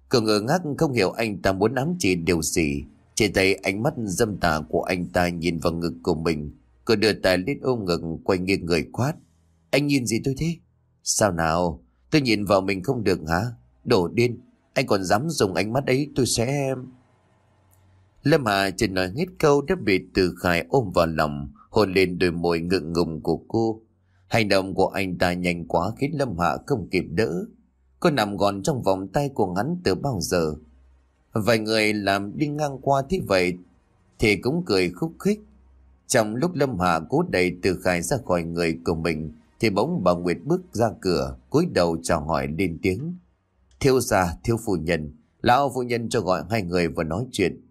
Cường ngơ ngác không hiểu anh ta muốn ám chỉ điều gì. Chỉ thấy ánh mắt dâm tà của anh ta nhìn vào ngực của mình. Cô đưa tay lên ôm ngực quay nghiêng người quát. Anh nhìn gì tôi thế? Sao nào? Tôi nhìn vào mình không được hả? Đổ điên. Anh còn dám dùng ánh mắt ấy tôi sẽ... Lâm Hà chỉ nói hết câu đã bị từ khải ôm vào lòng, hôn lên đôi môi ngượng ngùng của cô. Hành động của anh ta nhanh quá khiến Lâm Hạ không kịp đỡ. Cô nằm gọn trong vòng tay của hắn từ bao giờ. Vài người làm đi ngang qua thế vậy thì cũng cười khúc khích. Trong lúc Lâm Hạ cố đẩy từ khải ra khỏi người của mình thì bỗng bà Nguyệt bước ra cửa cúi đầu chào hỏi lên tiếng. Thiếu gia, thiếu phu nhân, lão phu nhân cho gọi hai người và nói chuyện.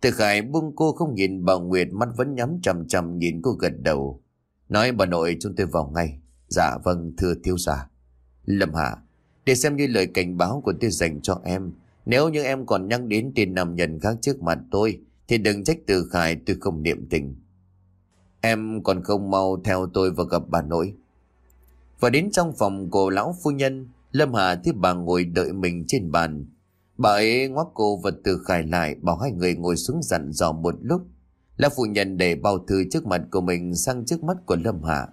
Từ khải buông cô không nhìn bà Nguyệt mắt vẫn nhắm chằm chằm nhìn cô gật đầu. Nói bà nội chúng tôi vào ngay. Dạ vâng thưa thiếu gia. Lâm Hạ, để xem như lời cảnh báo của tôi dành cho em. Nếu như em còn nhắc đến tiền nam nhân khác trước mặt tôi, thì đừng trách từ khải tôi không niệm tình. Em còn không mau theo tôi và gặp bà nội. Và đến trong phòng của lão phu nhân, Lâm Hà thấy bà ngồi đợi mình trên bàn. Bà ấy ngoắc cô và từ khải lại bảo hai người ngồi xuống dặn dò một lúc. Lão phu nhân để bao thư trước mặt của mình sang trước mắt của Lâm Hạ.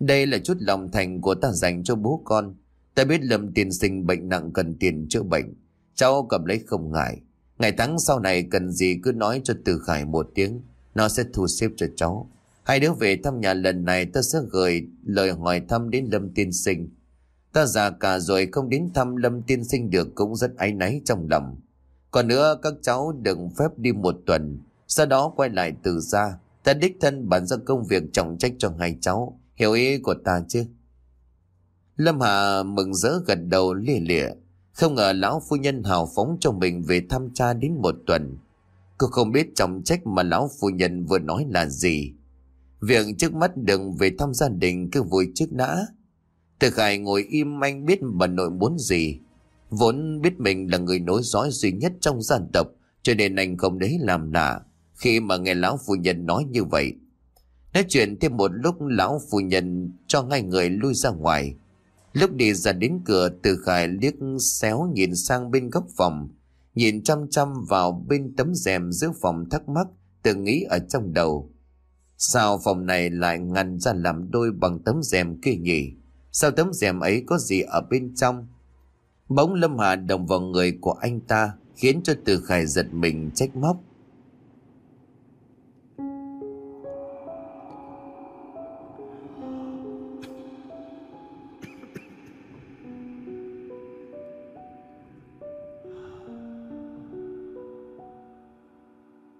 Đây là chút lòng thành của ta dành cho bố con. Ta biết Lâm tiên sinh bệnh nặng cần tiền chữa bệnh. Cháu cầm lấy không ngại. Ngày tháng sau này cần gì cứ nói cho Từ Khải một tiếng. Nó sẽ thu xếp cho cháu. Hai đứa về thăm nhà lần này ta sẽ gửi lời hỏi thăm đến Lâm Tiên Sinh. Ta già cả rồi không đến thăm Lâm Tiên Sinh được cũng rất áy náy trong lòng. Còn nữa các cháu đừng phép đi một tuần, sau đó quay lại từ xa. Ta đích thân bán ra công việc trọng trách cho hai cháu, hiểu ý của ta chứ? Lâm Hà mừng rỡ gật đầu lìa lịa. Không ngờ lão phu nhân hào phóng cho mình về thăm cha đến một tuần. Cô không biết trọng trách mà lão phu nhân vừa nói là gì. Việc trước mắt đừng về thăm gia đình cứ vui trước đã. Thực Hải ngồi im anh biết bà nội muốn gì. Vốn biết mình là người nối dõi duy nhất trong gia tộc, cho nên anh không đấy làm lạ khi mà nghe lão phu nhân nói như vậy. Nói chuyện thêm một lúc, lão phu nhân cho ngay người lui ra ngoài. Lúc đi ra đến cửa, từ khải liếc xéo nhìn sang bên góc phòng. Nhìn chăm chăm vào bên tấm rèm giữa phòng thắc mắc tự nghĩ ở trong đầu. Sao phòng này lại ngăn ra làm đôi bằng tấm rèm kia nhỉ? Sao tấm rèm ấy có gì ở bên trong? bóng Lâm Hà đồng vào người của anh ta, khiến cho Từ Khải giật mình trách móc.